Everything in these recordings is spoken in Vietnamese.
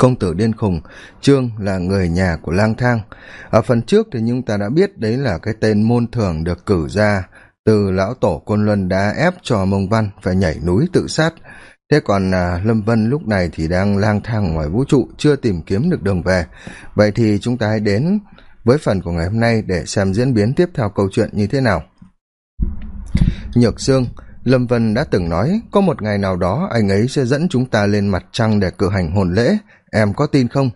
công tử điên khùng trương là người nhà của lang thang. Ở phần trước thì chúng ta đã biết đấy là cái tên môn thường được cử ra từ lão tổ côn luân đã ép cho mông văn phải nhảy núi tự sát. Thế còn à, lâm vân lúc này thì đang lang thang ngoài vũ trụ chưa tìm kiếm được đường về. Vậy thì chúng ta hãy đến với phần của ngày hôm nay để xem diễn biến tiếp theo câu chuyện như thế nào. Nhược sương lâm vân đã từng nói có một ngày nào đó anh ấy sẽ dẫn chúng ta lên mặt trăng để cử hành hồn lễ em có tin không?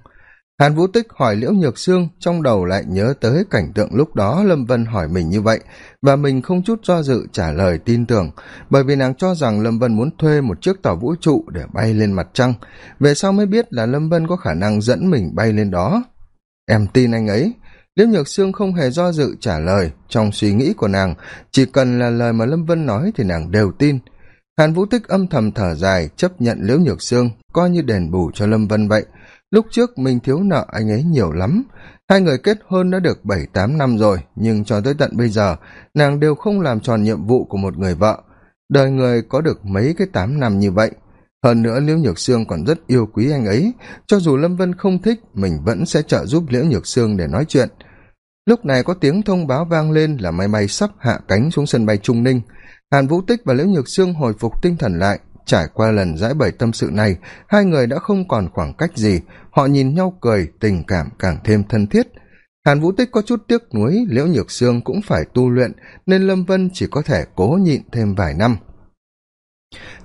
Hàn vũ tích hỏi liễu nhược sương, trong đầu lại nhớ tới cảnh tượng lúc đó lâm vân hỏi mình như vậy, và mình không chút do dự trả lời tin tưởng, bởi vì nàng cho rằng lâm vân muốn thuê một chiếc tàu vũ trụ để bay lên mặt trăng. Về sau mới biết là lâm vân có khả năng dẫn mình bay lên đó. Em tin anh ấy. Liễu nhược sương không hề do dự trả lời. Trong suy nghĩ của nàng, chỉ cần là lời mà lâm vân nói thì nàng đều tin hàn vũ tích âm thầm thở dài, chấp nhận liễu nhược sương, coi như đền bù cho lâm vân vậy. Lúc trước mình thiếu nợ anh ấy nhiều lắm. Hai người kết hôn đã được bảy tám năm rồi, nhưng cho tới tận bây giờ, nàng đều không làm tròn nhiệm vụ của một người vợ. Đời người có được mấy cái tám năm như vậy? Hơn nữa liễu nhược sương còn rất yêu quý anh ấy. Cho dù lâm vân không thích, mình vẫn sẽ trợ giúp liễu nhược sương để nói chuyện. Lúc này có tiếng thông báo vang lên là máy bay sắp hạ cánh xuống sân bay trung ninh hàn vũ tích và liễu nhược sương hồi phục tinh thần lại. Trải qua lần giải bày tâm sự này, hai người đã không còn khoảng cách gì. Họ nhìn nhau cười, tình cảm càng thêm thân thiết. Hàn vũ tích có chút tiếc nuối, liễu nhược sương cũng phải tu luyện, nên lâm vân chỉ có thể cố nhịn thêm vài năm.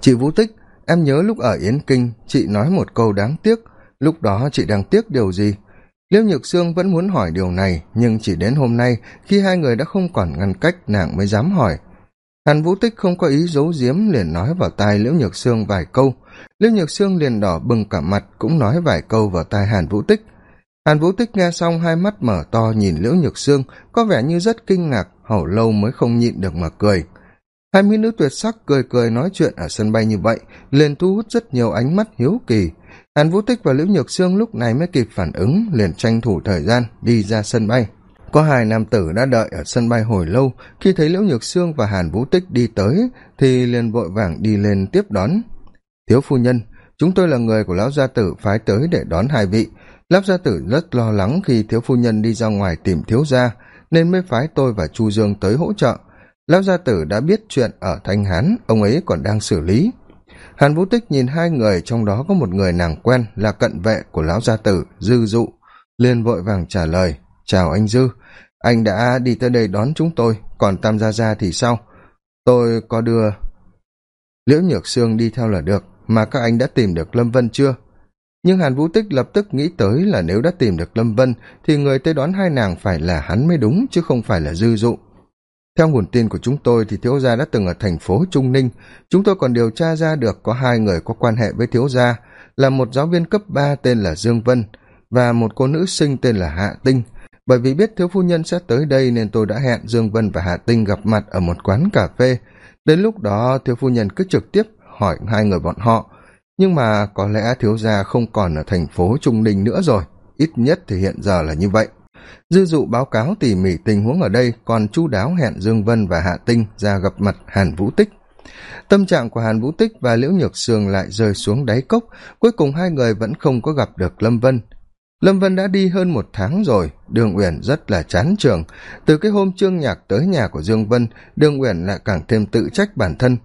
Chị vũ tích, em nhớ lúc ở yến kinh, chị nói một câu đáng tiếc. Lúc đó chị đang tiếc điều gì? Liễu nhược sương vẫn muốn hỏi điều này, nhưng chỉ đến hôm nay, khi hai người đã không còn ngăn cách, nàng mới dám hỏi hàn vũ tích không có ý giấu giếm liền nói vào tai liễu nhược sương vài câu. Liễu nhược sương liền đỏ bừng cả mặt cũng nói vài câu vào tai hàn vũ tích. Hàn vũ tích nghe xong hai mắt mở to nhìn liễu nhược sương, có vẻ như rất kinh ngạc, hầu lâu mới không nhịn được mà cười. Hai mỹ nữ tuyệt sắc cười cười nói chuyện ở sân bay như vậy, liền thu hút rất nhiều ánh mắt hiếu kỳ. Hàn vũ tích và liễu nhược sương lúc này mới kịp phản ứng, liền tranh thủ thời gian đi ra sân bay có hai nam tử đã đợi ở sân bay hồi lâu. Khi thấy liễu nhược sương và hàn vũ tích đi tới, thì liền vội vàng đi lên tiếp đón. Thiếu phu nhân, chúng tôi là người của lão gia tử phái tới để đón hai vị. Lão gia tử rất lo lắng khi thiếu phu nhân đi ra ngoài tìm thiếu gia, nên mới phái tôi và chu dương tới hỗ trợ. Lão gia tử đã biết chuyện ở thanh hán, ông ấy còn đang xử lý. Hàn vũ tích nhìn hai người, trong đó có một người nàng quen là cận vệ của lão gia tử, dư dụ, liền vội vàng trả lời, chào anh dư anh đã đi tới đây đón chúng tôi, còn tam gia gia thì sao? Tôi có đưa liễu nhược sương đi theo là được, mà các anh đã tìm được lâm vân chưa? Nhưng hàn vũ tích lập tức nghĩ tới là nếu đã tìm được lâm vân, thì người tới đón hai nàng phải là hắn mới đúng, chứ không phải là dư dụ. Theo nguồn tin của chúng tôi thì thiếu gia đã từng ở thành phố trung ninh. Chúng tôi còn điều tra ra được có hai người có quan hệ với thiếu gia, là một giáo viên cấp ba tên là dương vân và một cô nữ sinh tên là hạ tinh bởi vì biết thiếu phu nhân sẽ tới đây nên tôi đã hẹn dương vân và hạ tinh gặp mặt ở một quán cà phê. Đến lúc đó, thiếu phu nhân cứ trực tiếp hỏi hai người bọn họ. Nhưng mà có lẽ thiếu gia không còn ở thành phố trung ninh nữa rồi. Ít nhất thì hiện giờ là như vậy. Dư dụ báo cáo tỉ mỉ tình huống ở đây, còn chu đáo hẹn dương vân và hạ tinh ra gặp mặt hàn vũ tích. Tâm trạng của hàn vũ tích và liễu nhược sương lại rơi xuống đáy cốc. Cuối cùng hai người vẫn không có gặp được lâm vân lâm vân đã đi hơn một tháng rồi, đường uyển rất là chán trường. Từ cái hôm trương nhạc tới nhà của dương vân, đường uyển lại càng thêm tự trách bản thân.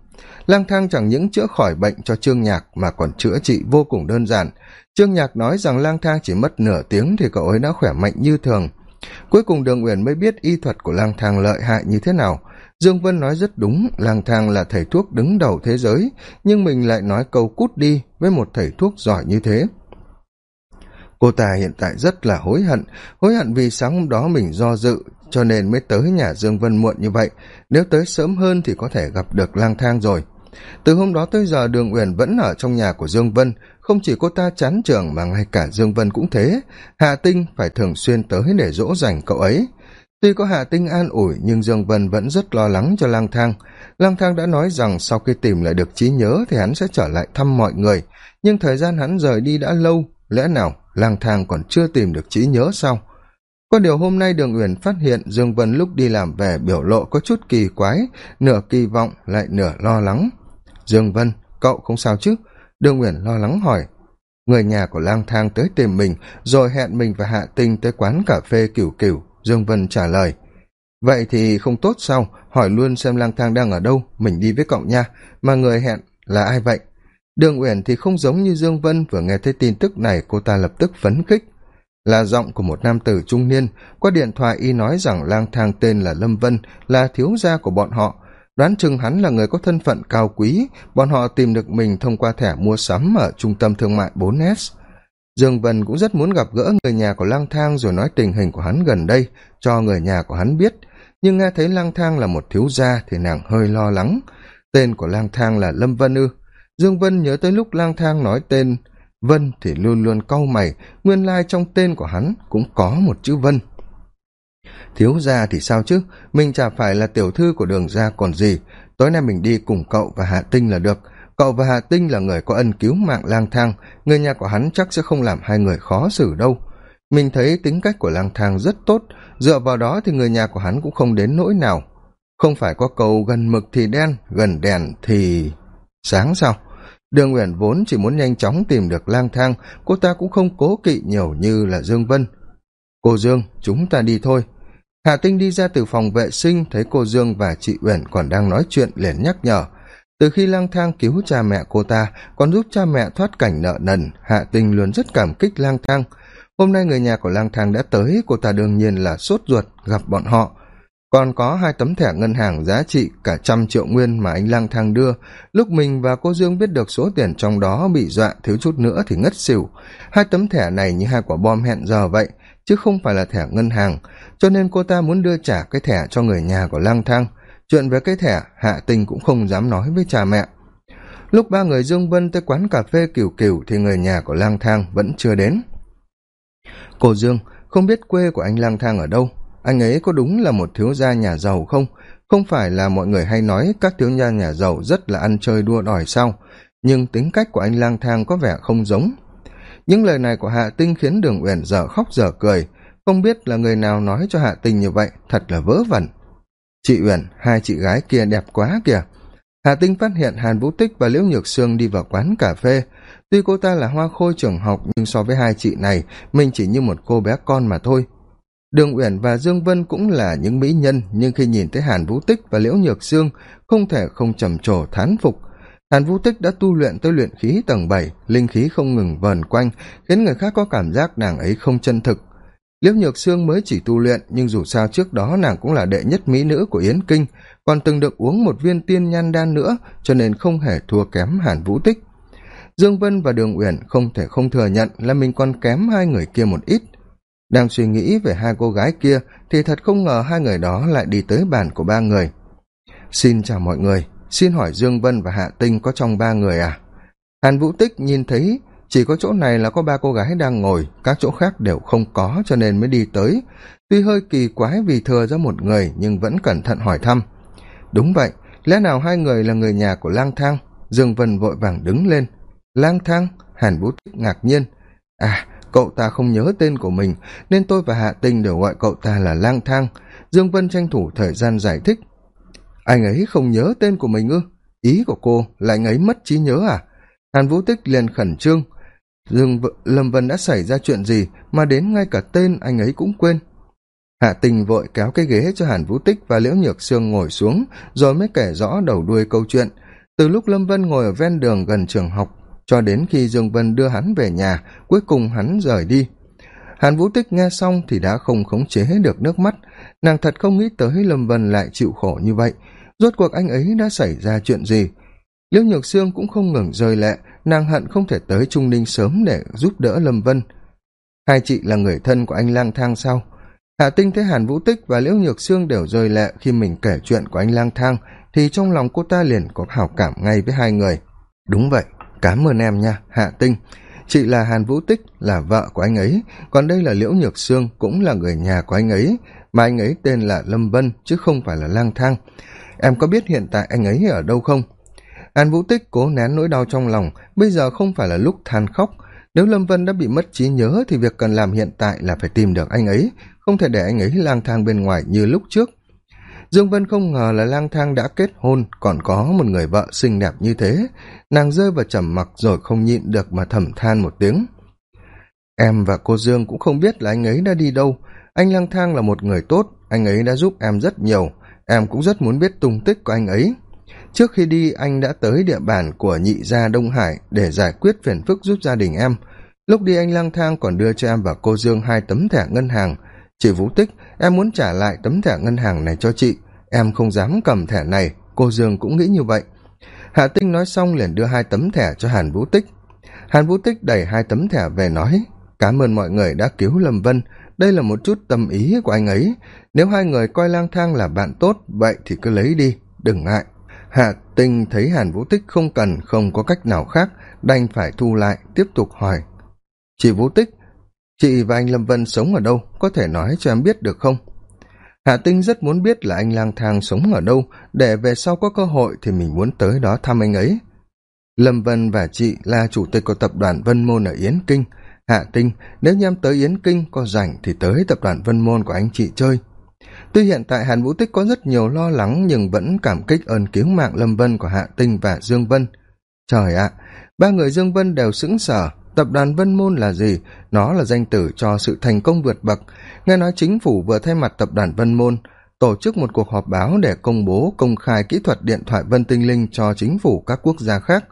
Lang thang chẳng những chữa khỏi bệnh cho trương nhạc mà còn chữa trị vô cùng đơn giản. Trương nhạc nói rằng lang thang chỉ mất nửa tiếng thì cậu ấy đã khỏe mạnh như thường. Cuối cùng đường uyển mới biết y thuật của lang thang lợi hại như thế nào. Dương vân nói rất đúng, lang thang là thầy thuốc đứng đầu thế giới, nhưng mình lại nói câu cút đi với một thầy thuốc giỏi như thế cô ta hiện tại rất là hối hận hối hận vì sáng hôm đó mình do dự, cho nên mới tới nhà dương vân muộn như vậy. Nếu tới sớm hơn thì có thể gặp được lang thang rồi. Từ hôm đó tới giờ đường uyển vẫn ở trong nhà của dương vân. Không chỉ cô ta chán trường mà ngay cả dương vân cũng thế. Hạ tinh phải thường xuyên tới để dỗ dành cậu ấy. Tuy có hạ tinh an ủi, nhưng dương vân vẫn rất lo lắng cho lang thang. Lang thang đã nói rằng sau khi tìm lại được trí nhớ thì hắn sẽ trở lại thăm mọi người. Nhưng thời gian hắn rời đi đã lâu, lẽ nào lang thang còn chưa tìm được trí nhớ sao có điều hôm nay đường uyển phát hiện dương vân lúc đi làm về biểu lộ có chút kỳ quái, nửa kỳ vọng lại nửa lo lắng. Dương vân, cậu không sao chứ? Đường uyển lo lắng hỏi. Người nhà của lang thang tới tìm mình, rồi hẹn mình và hạ tinh tới quán cà phê cửu cửu, dương vân trả lời. Vậy thì không tốt sao? Hỏi luôn xem lang thang đang ở đâu, mình đi với cậu nha. Mà người hẹn là ai vậy? Đường uyển thì không giống như dương vân vừa nghe thấy tin tức này, cô ta lập tức phấn khích. Là giọng của một nam tử trung niên qua điện thoại y nói rằng lang thang tên là lâm vân, là thiếu gia của bọn họ. Đoán chừng hắn là người có thân phận cao quý, bọn họ tìm được mình thông qua thẻ mua sắm ở trung tâm thương mại 4 s. Dương vân cũng rất muốn gặp gỡ người nhà của lang thang rồi nói tình hình của hắn gần đây, cho người nhà của hắn biết. Nhưng nghe thấy lang thang là một thiếu gia thì nàng hơi lo lắng. Tên của lang thang là lâm vân ư? Dương vân nhớ tới lúc lang thang nói tên vân thì luôn luôn cau mày, nguyên lai trong tên của hắn cũng có một chữ vân. Thiếu gia thì sao chứ? Mình chả phải là tiểu thư của đường gia còn gì. Tối nay mình đi cùng cậu và hạ tinh là được. Cậu và hạ tinh là người có ân cứu mạng lang thang, người nhà của hắn chắc sẽ không làm hai người khó xử đâu. Mình thấy tính cách của lang thang rất tốt, dựa vào đó thì người nhà của hắn cũng không đến nỗi nào. Không phải có câu gần mực thì đen, gần đèn thì sáng sao? Đường uyển vốn chỉ muốn nhanh chóng tìm được lang thang, cô ta cũng không cố kỵ nhiều như là dương vân. Cô dương, chúng ta đi thôi. Hạ tinh đi ra từ phòng vệ sinh, thấy cô dương và chị uyển còn đang nói chuyện liền nhắc nhở. Từ khi lang thang cứu cha mẹ cô ta, còn giúp cha mẹ thoát cảnh nợ nần hạ tinh luôn rất cảm kích lang thang. Hôm nay người nhà của lang thang đã tới, cô ta đương nhiên là sốt ruột gặp bọn họ còn có hai tấm thẻ ngân hàng giá trị cả trăm triệu nguyên mà anh lang thang đưa. Lúc mình và cô dương biết được số tiền trong đó bị dọa thiếu chút nữa thì ngất xỉu. Hai tấm thẻ này như hai quả bom hẹn giờ vậy, chứ không phải là thẻ ngân hàng. Cho nên cô ta muốn đưa trả cái thẻ cho người nhà của lang thang. Chuyện về cái thẻ, hạ tình cũng không dám nói với cha mẹ. Lúc ba người dương vân tới quán cà phê cửu cửu thì người nhà của lang thang vẫn chưa đến. Cô dương, không biết quê của anh lang thang ở đâu? Anh ấy có đúng là một thiếu gia nhà giàu không? Không phải là mọi người hay nói các thiếu gia nhà giàu rất là ăn chơi đua đòi sao? Nhưng tính cách của anh lang thang có vẻ không giống. Những lời này của hạ tinh khiến đường uyển dở khóc dở cười. Không biết là người nào nói cho hạ tinh như vậy, thật là vớ vẩn. Chị uyển, hai chị gái kia đẹp quá kìa. Hạ tinh phát hiện hàn vũ tích và liễu nhược sương đi vào quán cà phê. Tuy cô ta là hoa khôi trường học, nhưng so với hai chị này, mình chỉ như một cô bé con mà thôi đường uyển và dương vân cũng là những mỹ nhân, nhưng khi nhìn thấy hàn vũ tích và liễu nhược sương, không thể không trầm trồ, thán phục. Hàn vũ tích đã tu luyện tới luyện khí tầng bảy, linh khí không ngừng vờn quanh, khiến người khác có cảm giác nàng ấy không chân thực. Liễu nhược sương mới chỉ tu luyện, nhưng dù sao trước đó nàng cũng là đệ nhất mỹ nữ của yến kinh, còn từng được uống một viên tiên nhan đan nữa, cho nên không hề thua kém hàn vũ tích. Dương vân và đường uyển không thể không thừa nhận là mình còn kém hai người kia một ít đang suy nghĩ về hai cô gái kia thì thật không ngờ hai người đó lại đi tới bàn của ba người. Xin chào mọi người, xin hỏi dương vân và hạ tinh có trong ba người à? Hàn vũ tích nhìn thấy chỉ có chỗ này là có ba cô gái đang ngồi, các chỗ khác đều không có cho nên mới đi tới. Tuy hơi kỳ quái vì thừa ra một người nhưng vẫn cẩn thận hỏi thăm. Đúng vậy, lẽ nào hai người là người nhà của lang thang? Dương vân vội vàng đứng lên. Lang thang, hàn vũ tích ngạc nhiên. À cậu ta không nhớ tên của mình, nên tôi và hạ tinh đều gọi cậu ta là lang thang. Dương vân tranh thủ thời gian giải thích. Anh ấy không nhớ tên của mình ư? Ý của cô là anh ấy mất trí nhớ à? Hàn vũ tích liền khẩn trương. Dương v, lâm vân đã xảy ra chuyện gì mà đến ngay cả tên anh ấy cũng quên? Hạ tình vội kéo cái ghế cho hàn vũ tích và liễu nhược sương ngồi xuống, rồi mới kể rõ đầu đuôi câu chuyện. Từ lúc lâm vân ngồi ở ven đường gần trường học cho đến khi dương vân đưa hắn về nhà, cuối cùng hắn rời đi. Hàn vũ tích nghe xong thì đã không khống chế được nước mắt. Nàng thật không nghĩ tới lâm vân lại chịu khổ như vậy. Rốt cuộc anh ấy đã xảy ra chuyện gì? Liễu nhược sương cũng không ngừng rơi lệ, nàng hận không thể tới trung ninh sớm để giúp đỡ lâm vân. Hai chị là người thân của anh lang thang sao? Hạ tinh thấy hàn vũ tích và liễu nhược sương đều rơi lệ khi mình kể chuyện của anh lang thang, thì trong lòng cô ta liền có hảo cảm ngay với hai người. Đúng vậy cám ơn em nha, hạ tinh. Chị là hàn vũ tích, là vợ của anh ấy. Còn đây là liễu nhược sương, cũng là người nhà của anh ấy. Mà anh ấy tên là lâm vân, chứ không phải là lang thang. Em có biết hiện tại anh ấy ở đâu không? Hàn vũ tích cố nén nỗi đau trong lòng. Bây giờ không phải là lúc than khóc. Nếu lâm vân đã bị mất trí nhớ thì việc cần làm hiện tại là phải tìm được anh ấy. Không thể để anh ấy lang thang bên ngoài như lúc trước dương vân không ngờ là lang thang đã kết hôn, còn có một người vợ xinh đẹp như thế. Nàng rơi vào trầm mặc rồi không nhịn được mà thầm than một tiếng. Em và cô dương cũng không biết là anh ấy đã đi đâu. Anh lang thang là một người tốt, anh ấy đã giúp em rất nhiều. Em cũng rất muốn biết tung tích của anh ấy. Trước khi đi, anh đã tới địa bàn của nhị gia đông hải để giải quyết phiền phức giúp gia đình em. Lúc đi, anh lang thang còn đưa cho em và cô dương hai tấm thẻ ngân hàng chị vũ tích, em muốn trả lại tấm thẻ ngân hàng này cho chị. Em không dám cầm thẻ này, cô dương cũng nghĩ như vậy. Hạ tinh nói xong liền đưa hai tấm thẻ cho hàn vũ tích. Hàn vũ tích đẩy hai tấm thẻ về nói, cảm ơn mọi người đã cứu lâm vân. Đây là một chút tâm ý của anh ấy. Nếu hai người coi lang thang là bạn tốt, vậy thì cứ lấy đi, đừng ngại. Hạ tinh thấy hàn vũ tích không cần, không có cách nào khác, đành phải thu lại, tiếp tục hỏi. Chị vũ tích chị và anh lâm vân sống ở đâu? Có thể nói cho em biết được không? Hạ tinh rất muốn biết là anh lang thang sống ở đâu, để về sau có cơ hội thì mình muốn tới đó thăm anh ấy. Lâm vân và chị là chủ tịch của tập đoàn vân môn ở yến kinh. Hạ tinh, nếu như em tới yến kinh có rảnh thì tới tập đoàn vân môn của anh chị chơi. Tuy hiện tại hàn vũ tích có rất nhiều lo lắng nhưng vẫn cảm kích ơn cứu mạng lâm vân của hạ tinh và dương vân. Trời ạ, ba người dương vân đều sững sờ tập đoàn vân môn là gì? Nó là danh tử cho sự thành công vượt bậc. Nghe nói chính phủ vừa thay mặt tập đoàn vân môn, tổ chức một cuộc họp báo để công bố công khai kỹ thuật điện thoại vân tinh linh cho chính phủ các quốc gia khác,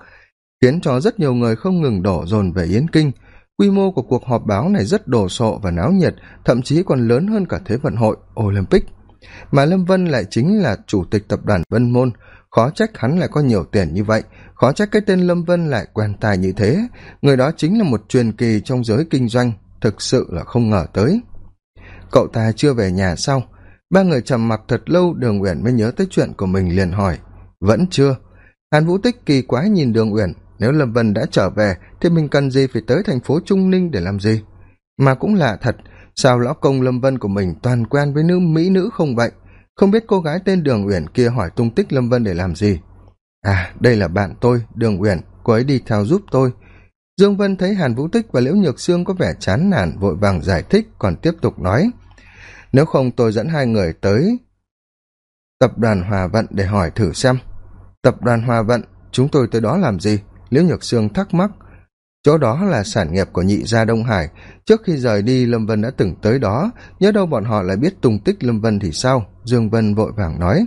khiến cho rất nhiều người không ngừng đổ dồn về yến kinh. Quy mô của cuộc họp báo này rất đồ sộ và náo nhiệt, thậm chí còn lớn hơn cả thế vận hội olympic. Mà lâm vân lại chính là chủ tịch tập đoàn vân môn, khó trách hắn lại có nhiều tiền như vậy khó trách cái tên lâm vân lại quen tài như thế. Người đó chính là một truyền kỳ trong giới kinh doanh, thực sự là không ngờ tới. Cậu ta chưa về nhà sau, ba người trầm mặc thật lâu đường uyển mới nhớ tới chuyện của mình liền hỏi, vẫn chưa? Hàn vũ tích kỳ quái nhìn đường uyển, nếu lâm vân đã trở về, thì mình cần gì phải tới thành phố trung ninh để làm gì? Mà cũng lạ thật, sao lão công lâm vân của mình toàn quen với nữ mỹ nữ không vậy? Không biết cô gái tên đường uyển kia hỏi tung tích lâm vân để làm gì? À đây là bạn tôi, đường uyển. Cô ấy đi theo giúp tôi. Dương vân thấy hàn vũ tích và liễu nhược sương có vẻ chán nản, vội vàng giải thích, còn tiếp tục nói. Nếu không tôi dẫn hai người tới tập đoàn hòa vận để hỏi thử xem. Tập đoàn hòa vận, chúng tôi tới đó làm gì? Liễu nhược sương thắc mắc. Chỗ đó là sản nghiệp của nhị gia đông hải. Trước khi rời đi, lâm vân đã từng tới đó. Nhớ đâu bọn họ lại biết tung tích lâm vân thì sao? Dương vân vội vàng nói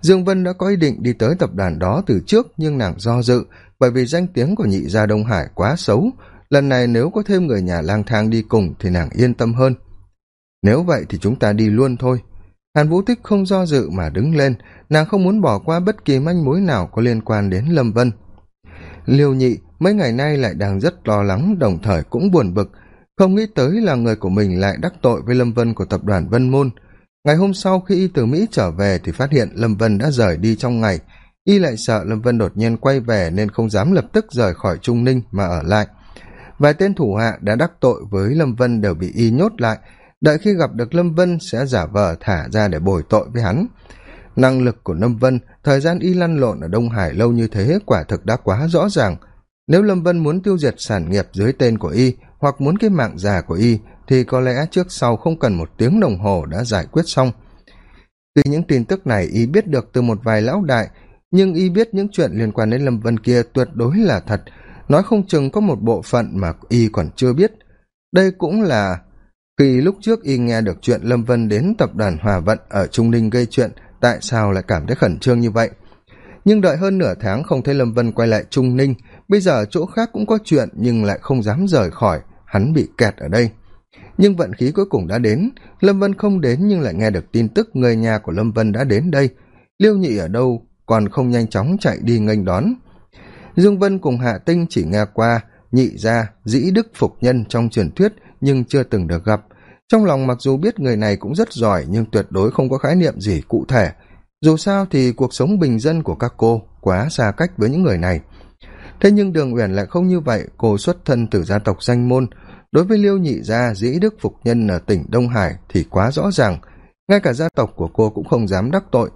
dương vân đã có ý định đi tới tập đoàn đó từ trước, nhưng nàng do dự, bởi vì danh tiếng của nhị gia đông hải quá xấu. Lần này nếu có thêm người nhà lang thang đi cùng thì nàng yên tâm hơn. Nếu vậy thì chúng ta đi luôn thôi. Hàn vũ tích không do dự mà đứng lên. Nàng không muốn bỏ qua bất kỳ manh mối nào có liên quan đến lâm vân. Liêu nhị, mấy ngày nay lại đang rất lo lắng, đồng thời cũng buồn bực. Không nghĩ tới là người của mình lại đắc tội với lâm vân của tập đoàn vân môn ngày hôm sau khi y từ mỹ trở về thì phát hiện lâm vân đã rời đi trong ngày. Y lại sợ lâm vân đột nhiên quay về nên không dám lập tức rời khỏi trung ninh mà ở lại. Vài tên thủ hạ đã đắc tội với lâm vân đều bị y nhốt lại. Đợi khi gặp được lâm vân sẽ giả vờ thả ra để bồi tội với hắn. Năng lực của lâm vân, thời gian y lăn lộn ở đông hải lâu như thế quả thực đã quá rõ ràng. Nếu lâm vân muốn tiêu diệt sản nghiệp dưới tên của y hoặc muốn cái mạng già của y, thì có lẽ trước sau không cần một tiếng đồng hồ đã giải quyết xong. Tuy những tin tức này, y biết được từ một vài lão đại, nhưng y biết những chuyện liên quan đến lâm vân kia tuyệt đối là thật. Nói không chừng có một bộ phận mà y còn chưa biết. Đây cũng là khi lúc trước y nghe được chuyện lâm vân đến tập đoàn hòa vận ở trung ninh gây chuyện, tại sao lại cảm thấy khẩn trương như vậy? Nhưng đợi hơn nửa tháng không thấy lâm vân quay lại trung ninh bây giờ chỗ khác cũng có chuyện, nhưng lại không dám rời khỏi. Hắn bị kẹt ở đây. Nhưng vận khí cuối cùng đã đến. Lâm vân không đến, nhưng lại nghe được tin tức người nhà của lâm vân đã đến đây. Liêu nhị ở đâu? Còn không nhanh chóng chạy đi nghênh đón. Dương vân cùng hạ tinh chỉ nghe qua. Nhị gia, dĩ đức phục nhân trong truyền thuyết, nhưng chưa từng được gặp. Trong lòng mặc dù biết người này cũng rất giỏi, nhưng tuyệt đối không có khái niệm gì cụ thể. Dù sao thì cuộc sống bình dân của các cô quá xa cách với những người này thế nhưng đường uyển lại không như vậy. Cô xuất thân từ gia tộc danh môn. Đối với liêu nhị gia, dĩ đức phục nhân ở tỉnh đông hải thì quá rõ ràng. Ngay cả gia tộc của cô cũng không dám đắc tội.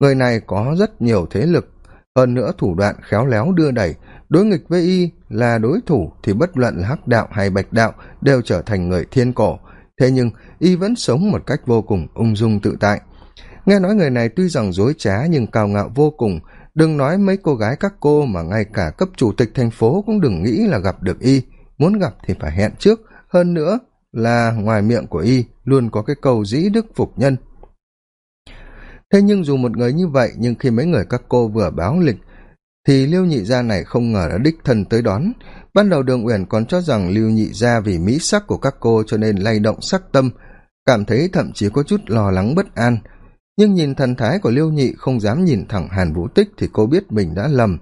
Người này có rất nhiều thế lực. Hơn nữa thủ đoạn khéo léo đưa đẩy, đối nghịch với y là đối thủ thì bất luận là hắc đạo hay bạch đạo đều trở thành người thiên cổ. Thế nhưng, y vẫn sống một cách vô cùng ung dung tự tại. Nghe nói người này tuy rằng dối trá nhưng cao ngạo vô cùng đừng nói mấy cô gái các cô mà ngay cả cấp chủ tịch thành phố cũng đừng nghĩ là gặp được y. Muốn gặp thì phải hẹn trước. Hơn nữa là ngoài miệng của y luôn có cái câu dĩ đức phục nhân. Thế nhưng dù một người như vậy, nhưng khi mấy người các cô vừa báo lịch, thì lưu nhị gia này không ngờ đã đích thân tới đón. Ban đầu đường uyển còn cho rằng lưu nhị gia vì mỹ sắc của các cô cho nên lay động sắc tâm, cảm thấy thậm chí có chút lo lắng bất an nhưng nhìn thần thái của liêu nhị không dám nhìn thẳng hàn vũ tích thì cô biết mình đã lầm.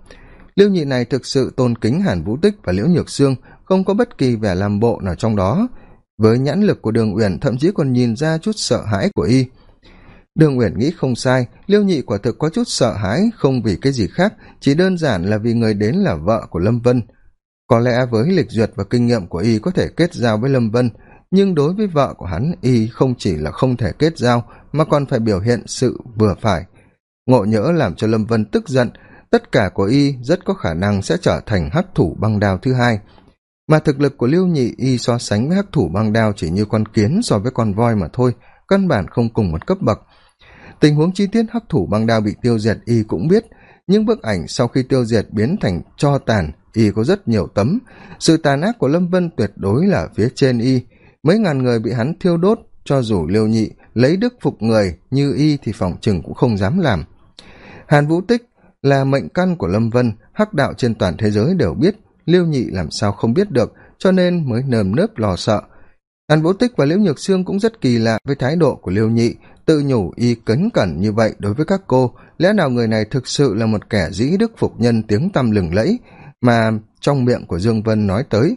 Liêu nhị này thực sự tôn kính hàn vũ tích và liễu nhược sương, không có bất kỳ vẻ làm bộ nào trong đó. Với nhãn lực của đường uyển thậm chí còn nhìn ra chút sợ hãi của y. Đường uyển nghĩ không sai, liêu nhị quả thực có chút sợ hãi, không vì cái gì khác, chỉ đơn giản là vì người đến là vợ của lâm vân. Có lẽ với lịch duyệt và kinh nghiệm của y có thể kết giao với lâm vân, nhưng đối với vợ của hắn, y không chỉ là không thể kết giao mà còn phải biểu hiện sự vừa phải. Ngộ nhỡ làm cho lâm vân tức giận, tất cả của y rất có khả năng sẽ trở thành hắc thủ băng đao thứ hai. Mà thực lực của lưu nhị y so sánh với hắc thủ băng đao chỉ như con kiến so với con voi mà thôi, căn bản không cùng một cấp bậc. Tình huống chi tiết hắc thủ băng đao bị tiêu diệt y cũng biết, nhưng bức ảnh sau khi tiêu diệt biến thành cho tàn, y có rất nhiều tấm. Sự tàn ác của lâm vân tuyệt đối là phía trên y. Mấy ngàn người bị hắn thiêu đốt cho dù liêu nhị lấy đức phục người như y thì phòng chừng cũng không dám làm. Hàn vũ tích là mệnh căn của lâm vân, hắc đạo trên toàn thế giới đều biết, liêu nhị làm sao không biết được, cho nên mới nơm nớp lo sợ. Hàn vũ tích và liễu nhược sương cũng rất kỳ lạ với thái độ của liêu nhị, tự nhủ y cấn cẩn như vậy đối với các cô, lẽ nào người này thực sự là một kẻ dĩ đức phục nhân tiếng tăm lừng lẫy mà trong miệng của dương vân nói tới.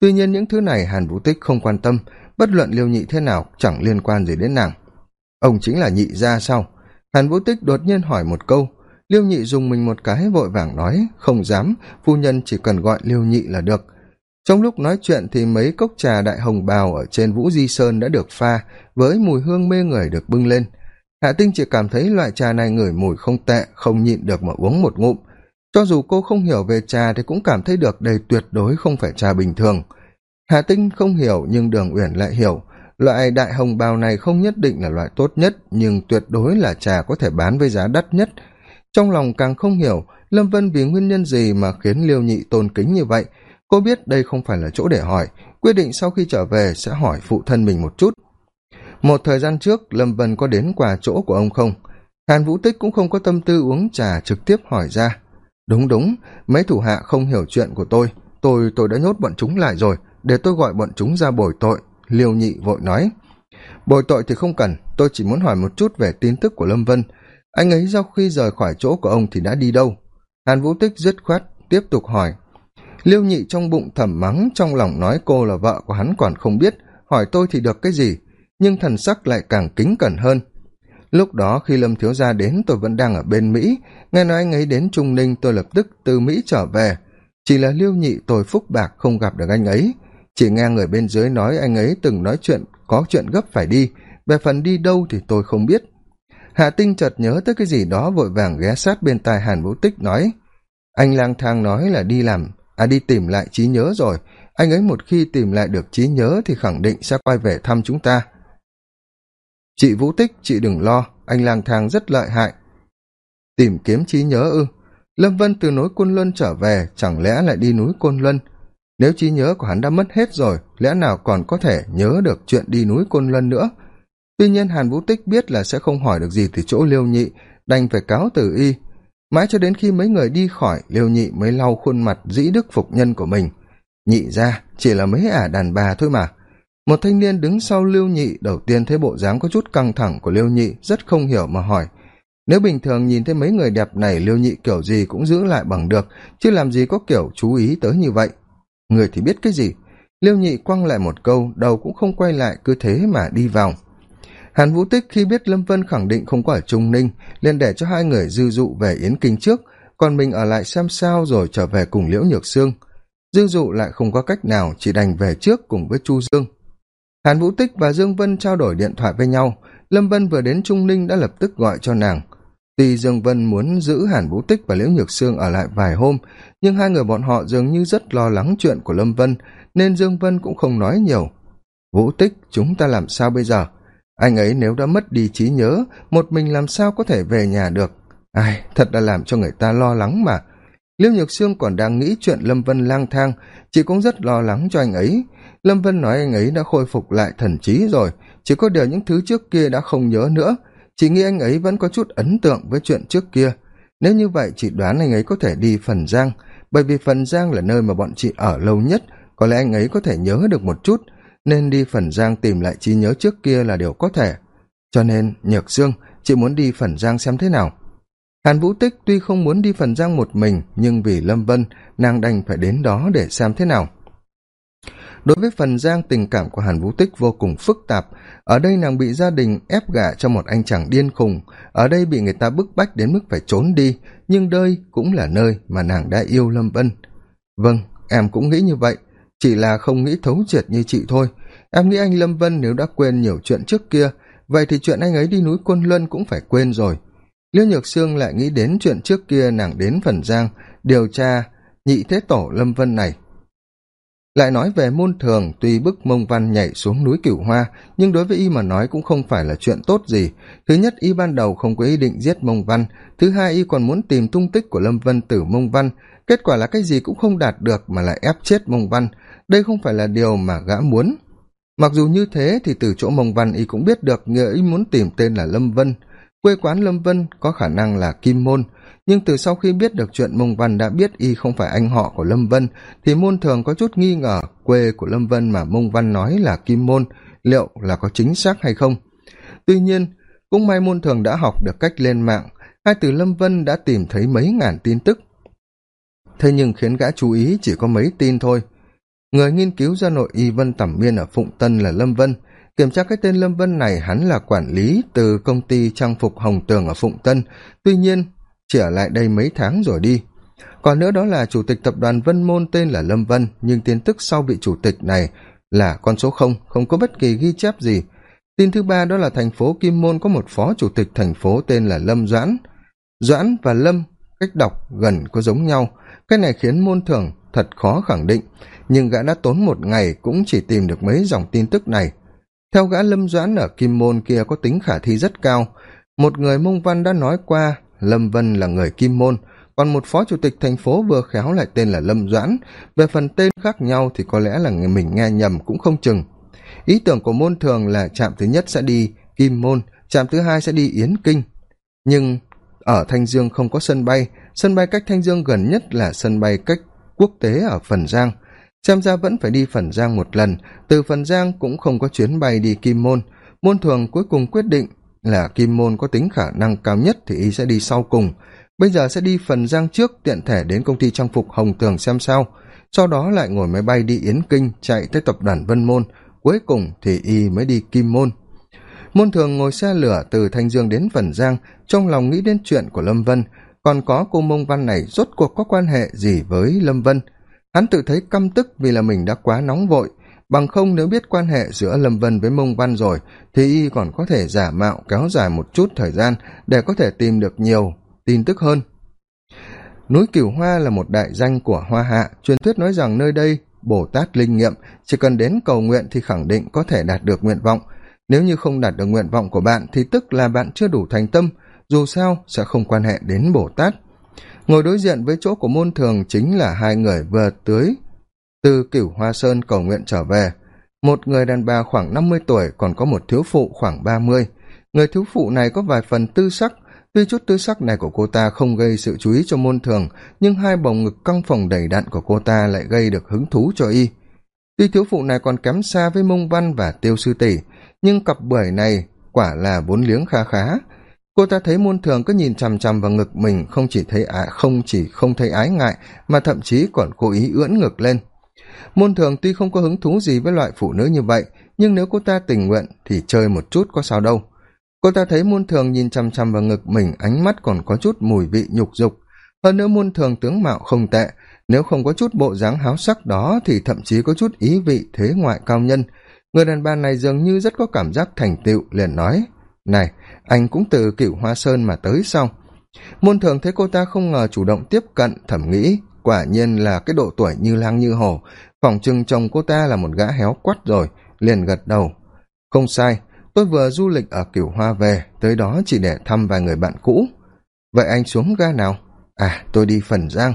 Tuy nhiên những thứ này hàn vũ tích không quan tâm bất luận liêu nhị thế nào, chẳng liên quan gì đến nàng. Ông chính là nhị gia sau. hàn vũ tích đột nhiên hỏi một câu. Liêu nhị dùng mình một cái vội vàng nói, không dám, phu nhân chỉ cần gọi liêu nhị là được. Trong lúc nói chuyện thì mấy cốc trà đại hồng bào ở trên vũ di sơn đã được pha, với mùi hương mê người được bưng lên. Hạ tinh chỉ cảm thấy loại trà này ngửi mùi không tệ, không nhịn được mà uống một ngụm. Cho dù cô không hiểu về trà thì cũng cảm thấy được đây tuyệt đối không phải trà bình thường hà tinh không hiểu nhưng đường uyển lại hiểu, loại đại hồng bào này không nhất định là loại tốt nhất, nhưng tuyệt đối là trà có thể bán với giá đắt nhất. Trong lòng càng không hiểu, lâm vân vì nguyên nhân gì mà khiến liêu nhị tôn kính như vậy? Cô biết đây không phải là chỗ để hỏi, quyết định sau khi trở về sẽ hỏi phụ thân mình một chút. Một thời gian trước, lâm vân có đến quà chỗ của ông không? Hàn vũ tích cũng không có tâm tư uống trà trực tiếp hỏi ra. Đúng đúng, mấy thủ hạ không hiểu chuyện của tôi. Tôi tôi đã nhốt bọn chúng lại rồi để tôi gọi bọn chúng ra bồi tội, liêu nhị vội nói. Bồi tội thì không cần, tôi chỉ muốn hỏi một chút về tin tức của lâm vân. Anh ấy sau khi rời khỏi chỗ của ông thì đã đi đâu? Hàn vũ tích dứt khoát, tiếp tục hỏi. Liêu nhị trong bụng thầm mắng, trong lòng nói cô là vợ của hắn còn không biết, hỏi tôi thì được cái gì? Nhưng thần sắc lại càng kính cẩn hơn. Lúc đó khi lâm thiếu gia đến, tôi vẫn đang ở bên mỹ. Nghe nói anh ấy đến trung ninh, tôi lập tức từ mỹ trở về. Chỉ là liêu nhị tôi phúc bạc không gặp được anh ấy chỉ nghe người bên dưới nói anh ấy từng nói chuyện, có chuyện gấp phải đi, về phần đi đâu thì tôi không biết. Hạ tinh chợt nhớ tới cái gì đó vội vàng ghé sát bên tai hàn vũ tích nói, anh lang thang nói là đi làm à đi tìm lại trí nhớ rồi, anh ấy một khi tìm lại được trí nhớ thì khẳng định sẽ quay về thăm chúng ta. Chị vũ tích, chị đừng lo, anh lang thang rất lợi hại. Tìm kiếm trí nhớ ư? Lâm vân từ núi côn luân trở về, chẳng lẽ lại đi núi côn luân? Nếu trí nhớ của hắn đã mất hết rồi, lẽ nào còn có thể nhớ được chuyện đi núi côn luân nữa? Tuy nhiên hàn vũ tích biết là sẽ không hỏi được gì từ chỗ liêu nhị, đành phải cáo từ y. Mãi cho đến khi mấy người đi khỏi, liêu nhị mới lau khuôn mặt dĩ đức phục nhân của mình. Nhị ra, chỉ là mấy ả đàn bà thôi mà. Một thanh niên đứng sau liêu nhị, đầu tiên thấy bộ dáng có chút căng thẳng của liêu nhị, rất không hiểu mà hỏi. Nếu bình thường nhìn thấy mấy người đẹp này, liêu nhị kiểu gì cũng giữ lại bằng được, chứ làm gì có kiểu chú ý tới như vậy? Người thì biết cái gì? Liêu nhị quăng lại một câu, đầu cũng không quay lại, cứ thế mà đi vào hàn vũ tích khi biết lâm vân khẳng định không có ở trung ninh, liền để cho hai người dư dụ về yến kinh trước, còn mình ở lại xem sao rồi trở về cùng liễu nhược sương. Dư dụ lại không có cách nào, chỉ đành về trước cùng với chu dương. Hàn vũ tích và dương vân trao đổi điện thoại với nhau. Lâm vân vừa đến trung ninh đã lập tức gọi cho nàng tuy dương vân muốn giữ hàn vũ tích và liễu nhược sương ở lại vài hôm, nhưng hai người bọn họ dường như rất lo lắng chuyện của lâm vân, nên dương vân cũng không nói nhiều. Vũ tích, chúng ta làm sao bây giờ? Anh ấy nếu đã mất đi trí nhớ, một mình làm sao có thể về nhà được? Ai, thật là làm cho người ta lo lắng mà. Liêu nhược sương còn đang nghĩ chuyện lâm vân lang thang, chị cũng rất lo lắng cho anh ấy. Lâm vân nói anh ấy đã khôi phục lại thần trí rồi, chỉ có điều những thứ trước kia đã không nhớ nữa chị nghĩ anh ấy vẫn có chút ấn tượng với chuyện trước kia. Nếu như vậy, chị đoán anh ấy có thể đi phần giang, bởi vì phần giang là nơi mà bọn chị ở lâu nhất, có lẽ anh ấy có thể nhớ được một chút. Nên đi phần giang tìm lại trí nhớ trước kia là điều có thể. Cho nên, nhược dương, chị muốn đi phần giang xem thế nào? Hàn vũ tích tuy không muốn đi phần giang một mình, nhưng vì lâm vân, nàng đành phải đến đó để xem thế nào đối với phần giang tình cảm của hàn vũ tích vô cùng phức tạp, ở đây nàng bị gia đình ép gả cho một anh chàng điên khùng. Ở đây bị người ta bức bách đến mức phải trốn đi, nhưng đây cũng là nơi mà nàng đã yêu lâm vân. Vâng em cũng nghĩ như vậy, chỉ là không nghĩ thấu triệt như chị thôi. Em nghĩ anh lâm vân nếu đã quên nhiều chuyện trước kia, vậy thì chuyện anh ấy đi núi quân luân cũng phải quên rồi. Liêu nhược sương lại nghĩ đến chuyện trước kia nàng đến phần giang, điều tra nhị thế tổ lâm vân này lại nói về môn thường, tuy bức mông văn nhảy xuống núi cửu hoa, nhưng đối với y mà nói cũng không phải là chuyện tốt gì. Thứ nhất, y ban đầu không có ý định giết mông văn. Thứ hai, y còn muốn tìm tung tích của lâm vân tử mông văn. Kết quả là cái gì cũng không đạt được mà lại ép chết mông văn. Đây không phải là điều mà gã muốn. Mặc dù như thế thì từ chỗ mông văn y cũng biết được, người y muốn tìm tên là lâm vân. Quê quán lâm vân có khả năng là kim môn nhưng từ sau khi biết được chuyện mông văn đã biết y không phải anh họ của lâm vân, thì môn thường có chút nghi ngờ quê của lâm vân mà mông văn nói là kim môn, liệu là có chính xác hay không. Tuy nhiên, cũng may môn thường đã học được cách lên mạng, hai từ lâm vân đã tìm thấy mấy ngàn tin tức. Thế nhưng khiến gã chú ý chỉ có mấy tin thôi. Người nghiên cứu ra nội y vân tẩm miên ở phụng tân là lâm vân. Kiểm tra cái tên lâm vân này hắn là quản lý từ công ty trang phục hồng tường ở phụng tân. Tuy nhiên chỉ ở lại đây mấy tháng rồi đi. Còn nữa đó là chủ tịch tập đoàn vân môn tên là lâm vân, nhưng tin tức sau vị chủ tịch này là con số không không có bất kỳ ghi chép gì. Tin thứ ba đó là thành phố kim môn có một phó chủ tịch thành phố tên là lâm doãn. Doãn và lâm cách đọc gần có giống nhau. Cái này khiến môn thường thật khó khẳng định, nhưng gã đã tốn một ngày cũng chỉ tìm được mấy dòng tin tức này. Theo gã lâm doãn ở kim môn kia có tính khả thi rất cao. Một người mông văn đã nói qua lâm vân là người kim môn, còn một phó chủ tịch thành phố vừa khéo lại tên là lâm doãn. Về phần tên khác nhau thì có lẽ là người mình nghe nhầm cũng không chừng. Ý tưởng của môn thường là trạm thứ nhất sẽ đi kim môn, trạm thứ hai sẽ đi yến kinh. Nhưng ở thanh dương không có sân bay. Sân bay cách thanh dương gần nhất là sân bay cách quốc tế ở phần giang. Xem ra vẫn phải đi phần giang một lần. Từ phần giang cũng không có chuyến bay đi kim môn. Môn thường cuối cùng quyết định là kim môn có tính khả năng cao nhất thì y sẽ đi sau cùng. Bây giờ sẽ đi phần giang trước, tiện thể đến công ty trang phục hồng tường xem sao. Sau đó lại ngồi máy bay đi yến kinh, chạy tới tập đoàn vân môn. Cuối cùng thì y mới đi kim môn. Môn thường ngồi xe lửa từ thanh dương đến phần giang, trong lòng nghĩ đến chuyện của lâm vân. Còn có cô mông văn này rốt cuộc có quan hệ gì với lâm vân? Hắn tự thấy căm tức vì là mình đã quá nóng vội bằng không nếu biết quan hệ giữa lâm vân với mông văn rồi, thì y còn có thể giả mạo kéo dài một chút thời gian để có thể tìm được nhiều tin tức hơn. Núi cửu hoa là một đại danh của hoa hạ. Truyền thuyết nói rằng nơi đây, bồ tát linh nghiệm, chỉ cần đến cầu nguyện thì khẳng định có thể đạt được nguyện vọng. Nếu như không đạt được nguyện vọng của bạn thì tức là bạn chưa đủ thành tâm, dù sao sẽ không quan hệ đến bồ tát. Ngồi đối diện với chỗ của môn thường chính là hai người vừa tưới từ cửu hoa sơn cầu nguyện trở về, một người đàn bà khoảng năm mươi tuổi, còn có một thiếu phụ khoảng ba mươi. Người thiếu phụ này có vài phần tư sắc, tuy chút tư sắc này của cô ta không gây sự chú ý cho môn thường, nhưng hai bồng ngực căng phòng đầy đặn của cô ta lại gây được hứng thú cho y. Tuy thiếu phụ này còn kém xa với mông văn và tiêu sư tỷ, nhưng cặp bưởi này quả là vốn liếng kha khá. Cô ta thấy môn thường cứ nhìn chằm chằm vào ngực mình, không chỉ thấy á, không chỉ không thấy ái ngại, mà thậm chí còn cố ý ưỡn ngực lên môn thường tuy không có hứng thú gì với loại phụ nữ như vậy, nhưng nếu cô ta tình nguyện thì chơi một chút có sao đâu. Cô ta thấy môn thường nhìn chằm chằm vào ngực mình, ánh mắt còn có chút mùi vị nhục dục. Hơn nữa môn thường tướng mạo không tệ, nếu không có chút bộ dáng háo sắc đó thì thậm chí có chút ý vị thế ngoại cao nhân. Người đàn bà này dường như rất có cảm giác thành tựu, liền nói, này, anh cũng từ cựu hoa sơn mà tới sao? Môn thường thấy cô ta không ngờ chủ động tiếp cận thẩm nghĩ, quả nhiên là cái độ tuổi như lang như hổ phỏng chừng chồng cô ta là một gã héo quắt rồi, liền gật đầu. Không sai, tôi vừa du lịch ở cửu hoa về, tới đó chỉ để thăm vài người bạn cũ. Vậy anh xuống ga nào? À tôi đi phần giang.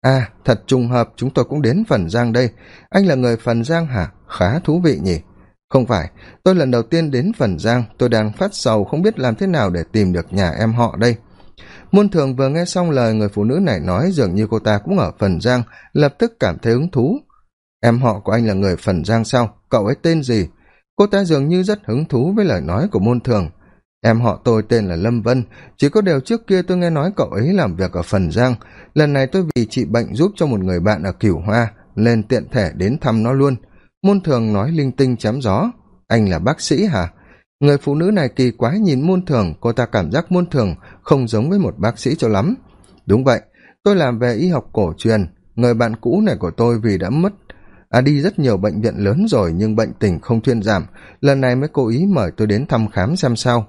À thật trùng hợp, chúng tôi cũng đến phần giang đây. Anh là người phần giang hả? Khá thú vị nhỉ. Không phải, tôi lần đầu tiên đến phần giang, tôi đang phát sầu không biết làm thế nào để tìm được nhà em họ đây. Muôn thường vừa nghe xong lời người phụ nữ này nói dường như cô ta cũng ở phần giang, lập tức cảm thấy hứng thú em họ của anh là người phần giang sao? Cậu ấy tên gì? Cô ta dường như rất hứng thú với lời nói của môn thường. Em họ tôi tên là lâm vân. Chỉ có điều trước kia tôi nghe nói cậu ấy làm việc ở phần giang. Lần này tôi vì trị bệnh giúp cho một người bạn ở cửu hoa, nên tiện thể đến thăm nó luôn. Môn thường nói linh tinh chém gió. Anh là bác sĩ hả? Người phụ nữ này kỳ quái nhìn môn thường. Cô ta cảm giác môn thường không giống với một bác sĩ cho lắm. Đúng vậy, tôi làm về y học cổ truyền. Người bạn cũ này của tôi vì đã mất à đi rất nhiều bệnh viện lớn rồi nhưng bệnh tình không thuyên giảm. Lần này mới cố ý mời tôi đến thăm khám xem sao.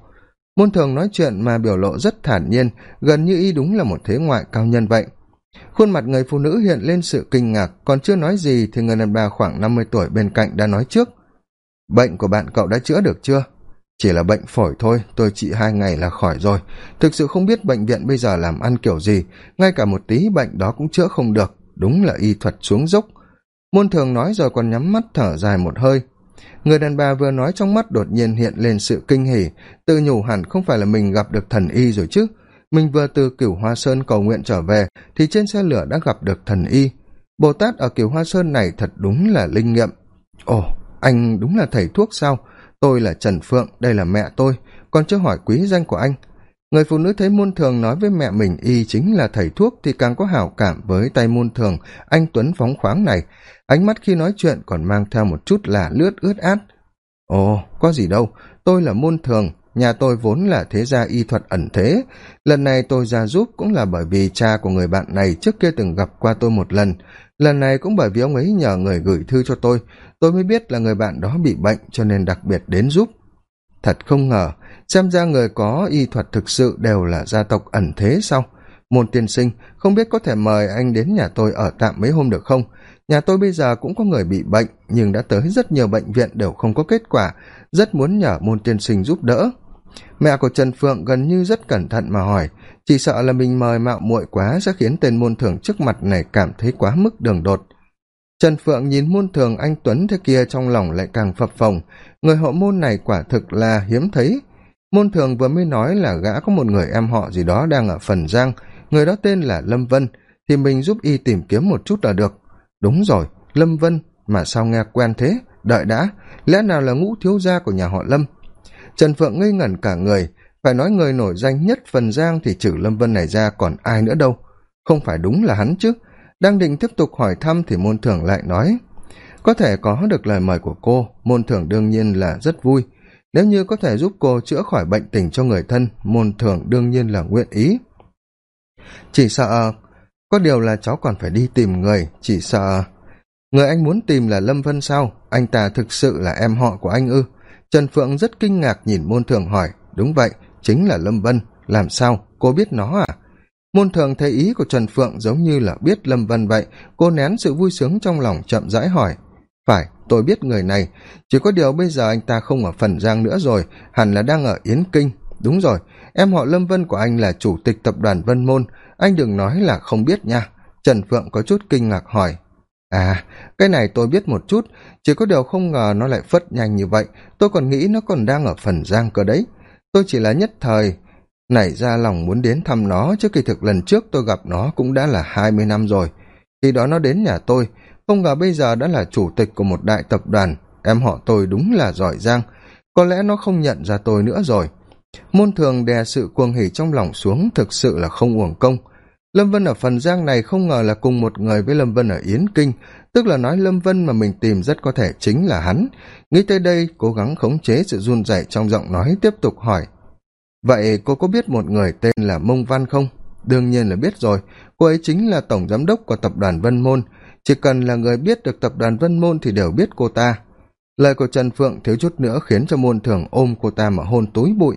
Môn thường nói chuyện mà biểu lộ rất thản nhiên, gần như y đúng là một thế ngoại cao nhân vậy. Khuôn mặt người phụ nữ hiện lên sự kinh ngạc, còn chưa nói gì thì người đàn bà khoảng năm mươi tuổi bên cạnh đã nói trước. Bệnh của bạn cậu đã chữa được chưa? Chỉ là bệnh phổi thôi, tôi trị hai ngày là khỏi rồi. Thực sự không biết bệnh viện bây giờ làm ăn kiểu gì, ngay cả một tí bệnh đó cũng chữa không được. Đúng là y thuật xuống dốc môn thường nói rồi còn nhắm mắt thở dài một hơi. Người đàn bà vừa nói trong mắt đột nhiên hiện lên sự kinh hỉ, tự nhủ hẳn không phải là mình gặp được thần y rồi chứ. Mình vừa từ cửu hoa sơn cầu nguyện trở về, thì trên xe lửa đã gặp được thần y. Bồ tát ở cửu hoa sơn này thật đúng là linh nghiệm. Ồ, anh đúng là thầy thuốc sao? Tôi là trần phượng, đây là mẹ tôi. Còn chưa hỏi quý danh của anh người phụ nữ thấy môn thường nói với mẹ mình, y chính là thầy thuốc thì càng có hảo cảm với tay môn thường. Anh tuấn phóng khoáng này. Ánh mắt khi nói chuyện còn mang theo một chút là lướt ướt át. Ồ, có gì đâu. Tôi là môn thường, nhà tôi vốn là thế gia y thuật ẩn thế. Lần này tôi ra giúp cũng là bởi vì cha của người bạn này trước kia từng gặp qua tôi một lần. Lần này cũng bởi vì ông ấy nhờ người gửi thư cho tôi. Tôi mới biết là người bạn đó bị bệnh cho nên đặc biệt đến giúp thật không ngờ, xem ra người có y thuật thực sự đều là gia tộc ẩn thế sao? Môn tiên sinh, không biết có thể mời anh đến nhà tôi ở tạm mấy hôm được không? Nhà tôi bây giờ cũng có người bị bệnh, nhưng đã tới rất nhiều bệnh viện đều không có kết quả. Rất muốn nhờ môn tiên sinh giúp đỡ. Mẹ của trần phượng gần như rất cẩn thận mà hỏi, chỉ sợ là mình mời mạo muội quá sẽ khiến tên môn thưởng trước mặt này cảm thấy quá mức đường đột trần phượng nhìn môn thường anh tuấn thế kia trong lòng lại càng phập phồng. Người họ môn này quả thực là hiếm thấy. Môn thường vừa mới nói là gã có một người em họ gì đó đang ở phần giang. Người đó tên là lâm vân. Thì mình giúp y tìm kiếm một chút là được. Đúng rồi, lâm vân, mà sao nghe quen thế? Đợi đã, lẽ nào là ngũ thiếu gia của nhà họ lâm? Trần phượng ngây ngẩn cả người. Phải nói người nổi danh nhất phần giang thì trừ lâm vân này ra còn ai nữa đâu? Không phải đúng là hắn chứ đang định tiếp tục hỏi thăm thì môn thưởng lại nói, có thể có được lời mời của cô, môn thưởng đương nhiên là rất vui. Nếu như có thể giúp cô chữa khỏi bệnh tình cho người thân, môn thưởng đương nhiên là nguyện ý. Chỉ sợ có điều là cháu còn phải đi tìm người, chỉ sợ người anh muốn tìm là lâm vân sao? Anh ta thực sự là em họ của anh ư? Trần phượng rất kinh ngạc nhìn môn thường hỏi, đúng vậy, chính là lâm vân, làm sao? Cô biết nó à? Môn thường thấy ý của trần phượng giống như là biết lâm vân vậy, cô nén sự vui sướng trong lòng chậm rãi hỏi, phải, tôi biết người này, chỉ có điều bây giờ anh ta không ở phần giang nữa rồi, hẳn là đang ở yến kinh. Đúng rồi, em họ lâm vân của anh là chủ tịch tập đoàn vân môn, anh đừng nói là không biết nha. Trần phượng có chút kinh ngạc hỏi à cái này tôi biết một chút, chỉ có điều không ngờ nó lại phất nhanh như vậy, tôi còn nghĩ nó còn đang ở phần giang cơ đấy. Tôi chỉ là nhất thời nảy ra lòng muốn đến thăm nó trước kỳ thực lần trước tôi gặp nó cũng đã là hai mươi năm rồi. Khi đó nó đến nhà tôi, không ngờ bây giờ đã là chủ tịch của một đại tập đoàn. Em họ tôi đúng là giỏi giang. Có lẽ nó không nhận ra tôi nữa rồi. Môn thường đè sự cuồng hỉ trong lòng xuống, thực sự là không uổng công. Lâm vân ở phần giang này không ngờ là cùng một người với lâm vân ở yến kinh. Tức là nói lâm vân mà mình tìm rất có thể chính là hắn. Nghĩ tới đây, cố gắng khống chế sự run rẩy trong giọng nói, tiếp tục hỏi vậy cô có biết một người tên là mông văn không? Đương nhiên là biết rồi. Cô ấy chính là tổng giám đốc của tập đoàn vân môn. Chỉ cần là người biết được tập đoàn vân môn thì đều biết cô ta. Lời của trần phượng thiếu chút nữa khiến cho môn thường ôm cô ta mà hôn túi bụi.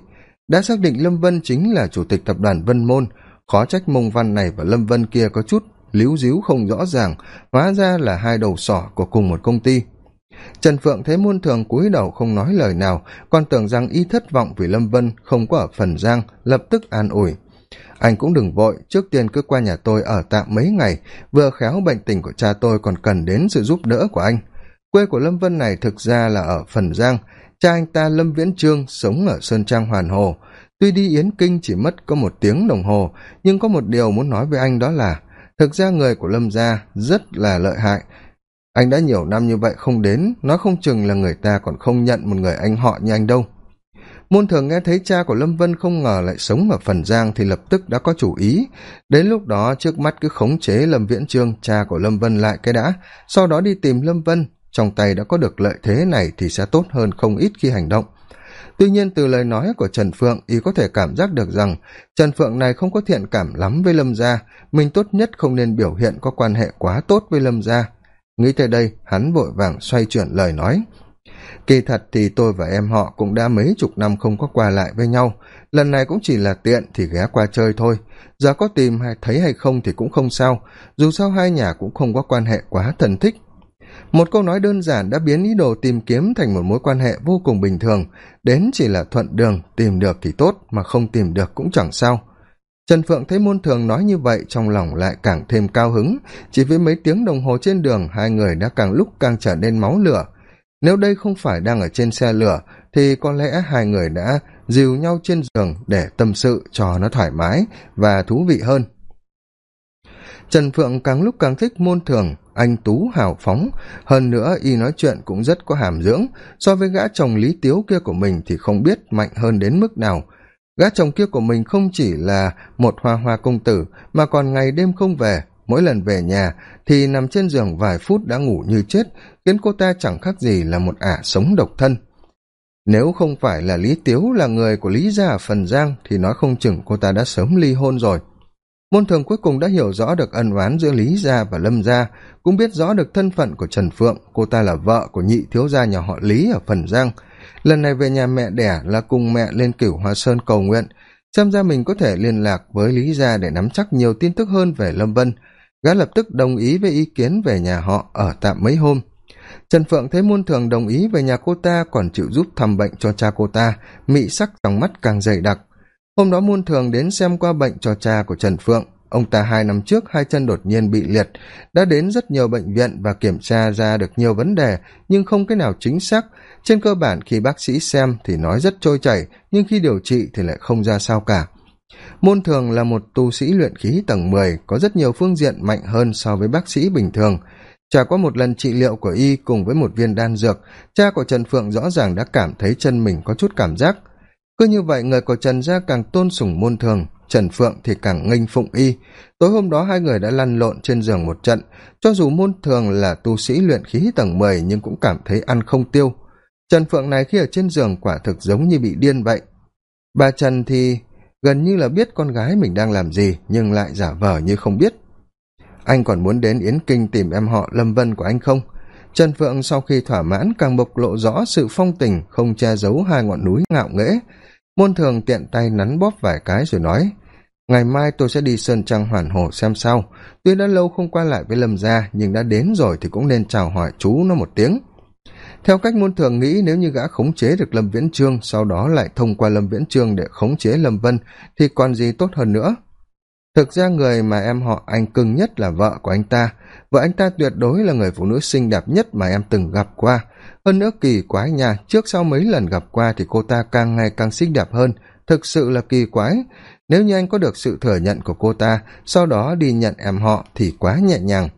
Đã xác định lâm vân chính là chủ tịch tập đoàn vân môn. Khó trách mông văn này và lâm vân kia có chút líu díu không rõ ràng. Hóa ra là hai đầu sỏ của cùng một công ty trần phượng thấy muôn thường cúi đầu không nói lời nào, còn tưởng rằng y thất vọng vì lâm vân không có ở phần giang, lập tức an ủi. Anh cũng đừng vội, trước tiên cứ qua nhà tôi ở tạm mấy ngày, vừa khéo bệnh tình của cha tôi còn cần đến sự giúp đỡ của anh. Quê của lâm vân này thực ra là ở phần giang, cha anh ta lâm viễn trương sống ở sơn trang hoàn hồ. Tuy đi yến kinh chỉ mất có một tiếng đồng hồ, nhưng có một điều muốn nói với anh đó là, thực ra người của lâm gia rất là lợi hại anh đã nhiều năm như vậy không đến nó không chừng là người ta còn không nhận một người anh họ như anh đâu. Môn thường nghe thấy cha của lâm vân không ngờ lại sống ở phần giang thì lập tức đã có chủ ý. Đến lúc đó, trước mắt cứ khống chế lâm viễn trương, cha của lâm vân lại cái đã. Sau đó đi tìm lâm vân, trong tay đã có được lợi thế này thì sẽ tốt hơn không ít khi hành động. Tuy nhiên từ lời nói của trần phượng, y có thể cảm giác được rằng trần phượng này không có thiện cảm lắm với lâm gia. Mình tốt nhất không nên biểu hiện có quan hệ quá tốt với lâm gia nghĩ tới đây, hắn vội vàng xoay chuyển lời nói. Kỳ thật thì tôi và em họ cũng đã mấy chục năm không có qua lại với nhau. Lần này cũng chỉ là tiện thì ghé qua chơi thôi. Giờ có tìm hay thấy hay không thì cũng không sao. Dù sao hai nhà cũng không có quan hệ quá thần thích. Một câu nói đơn giản đã biến ý đồ tìm kiếm thành một mối quan hệ vô cùng bình thường. Đến chỉ là thuận đường, tìm được thì tốt, mà không tìm được cũng chẳng sao trần phượng thấy môn thường nói như vậy, trong lòng lại càng thêm cao hứng. Chỉ với mấy tiếng đồng hồ trên đường, hai người đã càng lúc càng trở nên máu lửa. Nếu đây không phải đang ở trên xe lửa, thì có lẽ hai người đã dìu nhau trên giường để tâm sự cho nó thoải mái và thú vị hơn. Trần phượng càng lúc càng thích môn thường, anh tú hào phóng. Hơn nữa, y nói chuyện cũng rất có hàm dưỡng. So với gã chồng lý tiếu kia của mình thì không biết mạnh hơn đến mức nào gã chồng kia của mình không chỉ là một hoa hoa công tử, mà còn ngày đêm không về. Mỗi lần về nhà, thì nằm trên giường vài phút đã ngủ như chết, khiến cô ta chẳng khác gì là một ả sống độc thân. Nếu không phải là lý tiếu là người của lý gia ở phần giang, thì nói không chừng cô ta đã sớm ly hôn rồi. Môn thường cuối cùng đã hiểu rõ được ân oán giữa lý gia và lâm gia, cũng biết rõ được thân phận của trần phượng, cô ta là vợ của nhị thiếu gia nhà họ lý ở phần giang lần này về nhà mẹ đẻ là cùng mẹ lên cửu hoa sơn cầu nguyện, xem ra mình có thể liên lạc với lý gia để nắm chắc nhiều tin tức hơn về lâm vân. Gã lập tức đồng ý với ý kiến về nhà họ ở tạm mấy hôm. Trần phượng thấy muôn thường đồng ý về nhà cô ta còn chịu giúp thăm bệnh cho cha cô ta, mị sắc trong mắt càng dày đặc. Hôm đó muôn thường đến xem qua bệnh cho cha của trần phượng ông ta hai năm trước hai chân đột nhiên bị liệt. Đã đến rất nhiều bệnh viện và kiểm tra ra được nhiều vấn đề, nhưng không cái nào chính xác. Trên cơ bản, khi bác sĩ xem thì nói rất trôi chảy, nhưng khi điều trị thì lại không ra sao cả. Môn thường là một tu sĩ luyện khí tầng mười, có rất nhiều phương diện mạnh hơn so với bác sĩ bình thường. Trải qua một lần trị liệu của y cùng với một viên đan dược, cha của trần phượng rõ ràng đã cảm thấy chân mình có chút cảm giác. Cứ như vậy, người của trần gia càng tôn sùng môn thường trần phượng thì càng nghênh phụng y. Tối hôm đó hai người đã lăn lộn trên giường một trận. Cho dù môn thường là tu sĩ luyện khí tầng mười nhưng cũng cảm thấy ăn không tiêu. Trần phượng này khi ở trên giường quả thực giống như bị điên vậy. Bà trần thì gần như là biết con gái mình đang làm gì nhưng lại giả vờ như không biết. Anh còn muốn đến yến kinh tìm em họ lâm vân của anh không? Trần phượng sau khi thỏa mãn càng bộc lộ rõ sự phong tình, không che giấu hai ngọn núi ngạo nghễ môn thường tiện tay nắn bóp vài cái rồi nói, ngày mai tôi sẽ đi sơn trang hoàn hồ xem sao. Tuy đã lâu không qua lại với lâm gia, nhưng đã đến rồi thì cũng nên chào hỏi chú nó một tiếng. Theo cách môn thường nghĩ, nếu như gã khống chế được lâm viễn trương, sau đó lại thông qua lâm viễn trương để khống chế lâm vân, thì còn gì tốt hơn nữa thực ra người mà em họ anh cưng nhất là vợ của anh ta vợ anh ta tuyệt đối là người phụ nữ xinh đẹp nhất mà em từng gặp qua. Hơn nữa kỳ quái nha, trước sau mấy lần gặp qua thì cô ta càng ngày càng xinh đẹp hơn. Thực sự là kỳ quái. Nếu như anh có được sự thừa nhận của cô ta, sau đó đi nhận em họ thì quá nhẹ nhàng.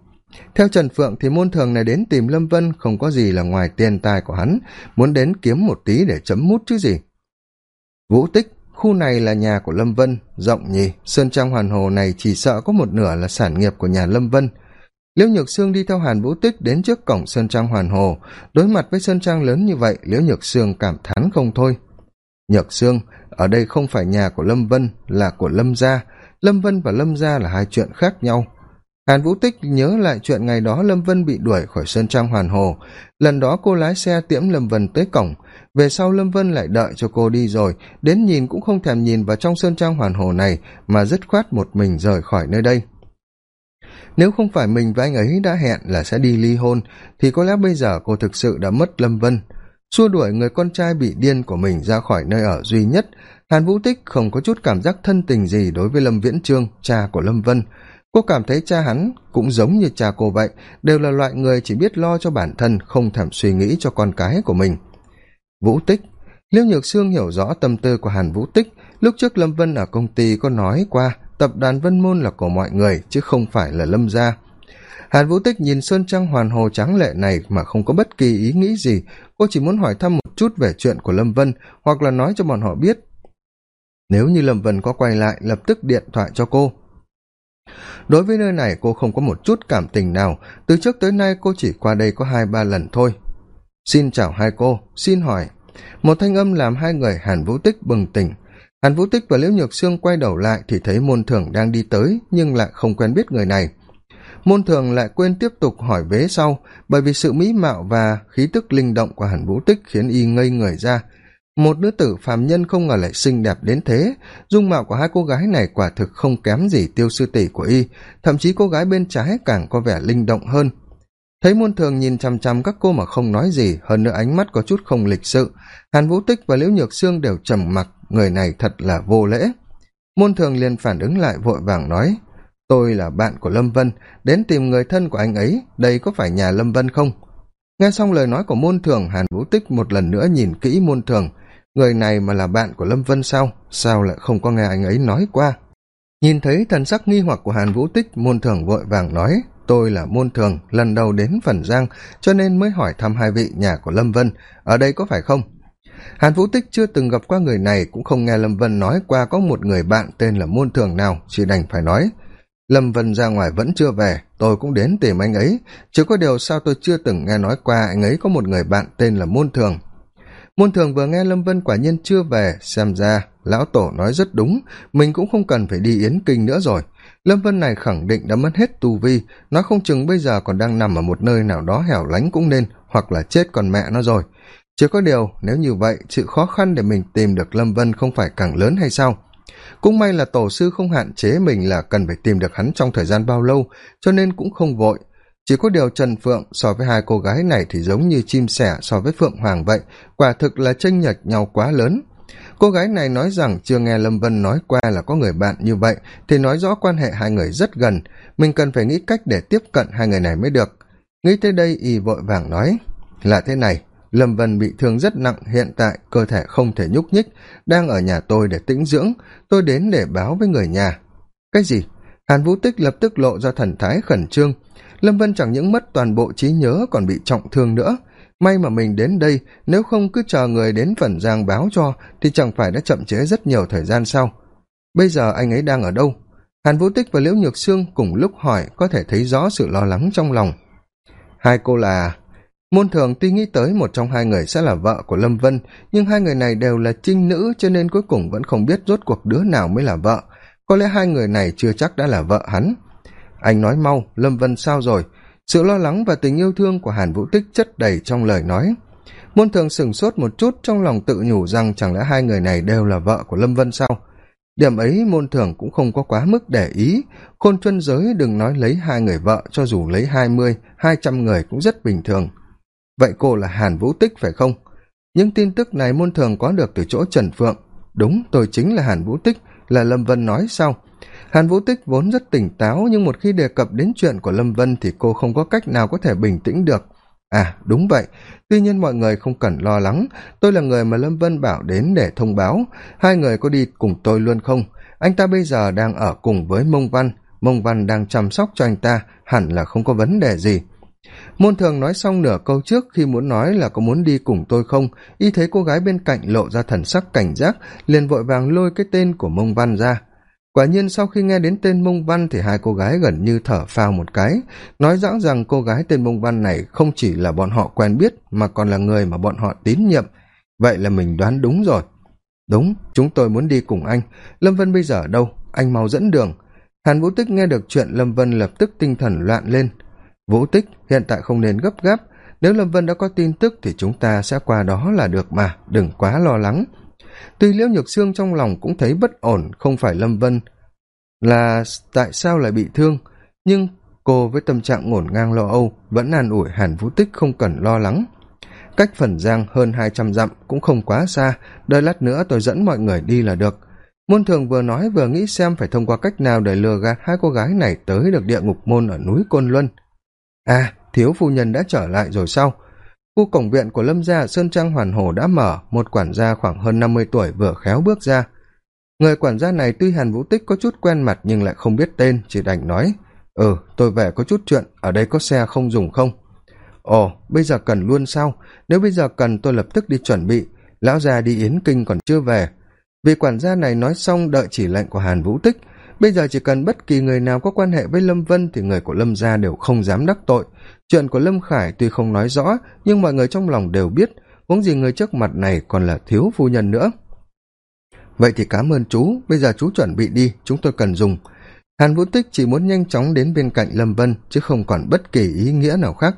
Theo trần phượng thì môn thường này đến tìm lâm vân, không có gì là ngoài tiền tài của hắn. Muốn đến kiếm một tí để chấm mút chứ gì. Vũ tích khu này là nhà của lâm vân, rộng nhì sơn trang hoàn hồ này chỉ sợ có một nửa là sản nghiệp của nhà lâm vân. Liễu nhược sương đi theo hàn vũ tích đến trước cổng sơn trang hoàn hồ. Đối mặt với sơn trang lớn như vậy, liễu nhược sương cảm thán không thôi. Nhược sương, ở đây không phải nhà của lâm vân, là của lâm gia. Lâm vân và lâm gia là hai chuyện khác nhau hàn vũ tích nhớ lại chuyện ngày đó lâm vân bị đuổi khỏi sơn trang hoàn hồ. Lần đó cô lái xe tiễm lâm vân tới cổng. Về sau lâm vân lại đợi cho cô đi rồi. Đến nhìn cũng không thèm nhìn vào trong sơn trang hoàn hồ này, mà dứt khoát một mình rời khỏi nơi đây. Nếu không phải mình và anh ấy đã hẹn là sẽ đi ly hôn, thì có lẽ bây giờ cô thực sự đã mất lâm vân. Xua đuổi người con trai bị điên của mình ra khỏi nơi ở duy nhất, hàn vũ tích không có chút cảm giác thân tình gì đối với lâm viễn trương, cha của lâm vân cô cảm thấy cha hắn cũng giống như cha cô vậy, đều là loại người chỉ biết lo cho bản thân, không thèm suy nghĩ cho con cái của mình. Vũ tích, liêu nhược sương hiểu rõ tâm tư của hàn vũ tích. Lúc trước lâm vân ở công ty có nói qua, tập đoàn vân môn là của mọi người, chứ không phải là lâm gia. Hàn vũ tích nhìn sơn trăng hoàn hồ tráng lệ này mà không có bất kỳ ý nghĩ gì. Cô chỉ muốn hỏi thăm một chút về chuyện của lâm vân, hoặc là nói cho bọn họ biết. Nếu như lâm vân có quay lại, lập tức điện thoại cho cô đối với nơi này, cô không có một chút cảm tình nào. Từ trước tới nay, cô chỉ qua đây có hai, ba lần thôi. Xin chào hai cô, xin hỏi. Một thanh âm làm hai người hàn vũ tích bừng tỉnh. Hàn vũ tích và liễu nhược sương quay đầu lại thì thấy môn thường đang đi tới, nhưng lại không quen biết người này. Môn thường lại quên tiếp tục hỏi vế sau, bởi vì sự mỹ mạo và khí tức linh động của hàn vũ tích khiến y ngây người ra một nữ tử phàm nhân không ngờ lại xinh đẹp đến thế. Dung mạo của hai cô gái này quả thực không kém gì tiêu sư tỷ của y. Thậm chí cô gái bên trái càng có vẻ linh động hơn. Thấy muôn thường nhìn chằm chằm các cô mà không nói gì, hơn nữa ánh mắt có chút không lịch sự. Hàn vũ tích và liễu nhược sương đều trầm mặc, người này thật là vô lễ. Môn thường liền phản ứng lại vội vàng nói, tôi là bạn của lâm vân, đến tìm người thân của anh ấy, đây có phải nhà lâm vân không? Nghe xong lời nói của môn thường, hàn vũ tích một lần nữa nhìn kỹ môn thường người này mà là bạn của lâm vân sao? Sao lại không có nghe anh ấy nói qua? Nhìn thấy thần sắc nghi hoặc của hàn vũ tích, môn thường vội vàng nói, tôi là môn thường lần đầu đến phần giang, cho nên mới hỏi thăm hai vị nhà của lâm vân. Ở đây có phải không? Hàn vũ tích chưa từng gặp qua người này, cũng không nghe lâm vân nói qua có một người bạn tên là môn thường nào, chỉ đành phải nói, lâm vân ra ngoài vẫn chưa về, tôi cũng đến tìm anh ấy. Chứ có điều sao tôi chưa từng nghe nói qua anh ấy có một người bạn tên là môn thường môn thường vừa nghe lâm vân quả nhiên chưa về, xem ra lão tổ nói rất đúng, mình cũng không cần phải đi yến kinh nữa rồi. Lâm vân này khẳng định đã mất hết tu vi, nó không chừng bây giờ còn đang nằm ở một nơi nào đó hẻo lánh cũng nên, hoặc là chết còn mẹ nó rồi. Chỉ có điều, nếu như vậy, sự khó khăn để mình tìm được lâm vân không phải càng lớn hay sao? Cũng may là tổ sư không hạn chế mình là cần phải tìm được hắn trong thời gian bao lâu, cho nên cũng không vội chỉ có điều trần phượng so với hai cô gái này thì giống như chim sẻ so với phượng hoàng vậy, quả thực là chênh nhệch nhau quá lớn. Cô gái này nói rằng chưa nghe lâm vân nói qua là có người bạn như vậy, thì nói rõ quan hệ hai người rất gần. Mình cần phải nghĩ cách để tiếp cận hai người này mới được. Nghĩ tới đây y vội vàng nói, là thế này, lâm vân bị thương rất nặng, hiện tại cơ thể không thể nhúc nhích, đang ở nhà tôi để tĩnh dưỡng. Tôi đến để báo với người nhà. Cái gì? Hàn vũ tích lập tức lộ ra thần thái khẩn trương lâm vân chẳng những mất toàn bộ trí nhớ còn bị trọng thương nữa. May mà mình đến đây, nếu không cứ chờ người đến phần giang báo cho, thì chẳng phải đã chậm chế rất nhiều thời gian sau. Bây giờ anh ấy đang ở đâu? Hàn vũ tích và liễu nhược sương cùng lúc hỏi, có thể thấy rõ sự lo lắng trong lòng. Hai cô là, môn thường tuy nghĩ tới một trong hai người sẽ là vợ của lâm vân, nhưng hai người này đều là trinh nữ cho nên cuối cùng vẫn không biết rốt cuộc đứa nào mới là vợ. Có lẽ hai người này chưa chắc đã là vợ hắn anh nói mau, lâm vân sao rồi? Sự lo lắng và tình yêu thương của hàn vũ tích chất đầy trong lời nói. Môn thường sửng sốt một chút, trong lòng tự nhủ rằng chẳng lẽ hai người này đều là vợ của lâm vân sao? Điểm ấy môn thường cũng không có quá mức để ý. Khôn chuân giới đừng nói lấy hai người vợ, cho dù lấy hai mươi, hai trăm người cũng rất bình thường. Vậy cô là hàn vũ tích phải không? Những tin tức này môn thường có được từ chỗ trần phượng. Đúng, tôi chính là hàn vũ tích, là lâm vân nói sau hàn vũ tích vốn rất tỉnh táo, nhưng một khi đề cập đến chuyện của lâm vân thì cô không có cách nào có thể bình tĩnh được. À đúng vậy. Tuy nhiên mọi người không cần lo lắng. Tôi là người mà lâm vân bảo đến để thông báo. Hai người có đi cùng tôi luôn không? Anh ta bây giờ đang ở cùng với mông văn. Mông văn đang chăm sóc cho anh ta. Hẳn là không có vấn đề gì. Môn thường nói xong nửa câu trước khi muốn nói là có muốn đi cùng tôi không? Y thấy cô gái bên cạnh lộ ra thần sắc cảnh giác, liền vội vàng lôi cái tên của mông văn ra quả nhiên sau khi nghe đến tên mông văn thì hai cô gái gần như thở phào một cái, nói rõ rằng cô gái tên mông văn này không chỉ là bọn họ quen biết mà còn là người mà bọn họ tín nhiệm. Vậy là mình đoán đúng rồi. Đúng, chúng tôi muốn đi cùng anh. Lâm vân bây giờ ở đâu? Anh mau dẫn đường. Hàn vũ tích nghe được chuyện, lâm vân lập tức tinh thần loạn lên. Vũ tích, hiện tại không nên gấp gáp. Nếu lâm vân đã có tin tức thì chúng ta sẽ qua đó là được mà, đừng quá lo lắng tuy liễu nhược sương trong lòng cũng thấy bất ổn, không phải lâm vân là tại sao lại bị thương, nhưng cô với tâm trạng ngổn ngang lo âu vẫn an ủi hàn vũ tích không cần lo lắng. Cách phần giang hơn hai trăm dặm cũng không quá xa, đợi lát nữa tôi dẫn mọi người đi là được. Môn thường vừa nói vừa nghĩ xem phải thông qua cách nào để lừa gạt hai cô gái này tới được địa ngục môn ở núi côn luân. À thiếu phu nhân đã trở lại rồi sao? Khu cổng viện của lâm gia, sơn trang, hoàn hồ đã mở, một quản gia khoảng hơn năm mươi tuổi vừa khéo bước ra. Người quản gia này tuy hàn vũ tích có chút quen mặt nhưng lại không biết tên, chỉ đành nói ừ tôi về có chút chuyện, ở đây có xe không dùng không? Ồ, bây giờ cần luôn sao? Nếu bây giờ cần tôi lập tức đi chuẩn bị. Lão già đi yến kinh còn chưa về. Vì quản gia này nói xong, đợi chỉ lệnh của hàn vũ tích. Bây giờ chỉ cần bất kỳ người nào có quan hệ với lâm vân thì người của lâm gia đều không dám đắc tội chuyện của lâm khải tuy không nói rõ, nhưng mọi người trong lòng đều biết, huống gì người trước mặt này còn là thiếu phu nhân nữa. Vậy thì cám ơn chú, bây giờ chú chuẩn bị đi, chúng tôi cần dùng. Hàn vũ tích chỉ muốn nhanh chóng đến bên cạnh lâm vân, chứ không còn bất kỳ ý nghĩa nào khác.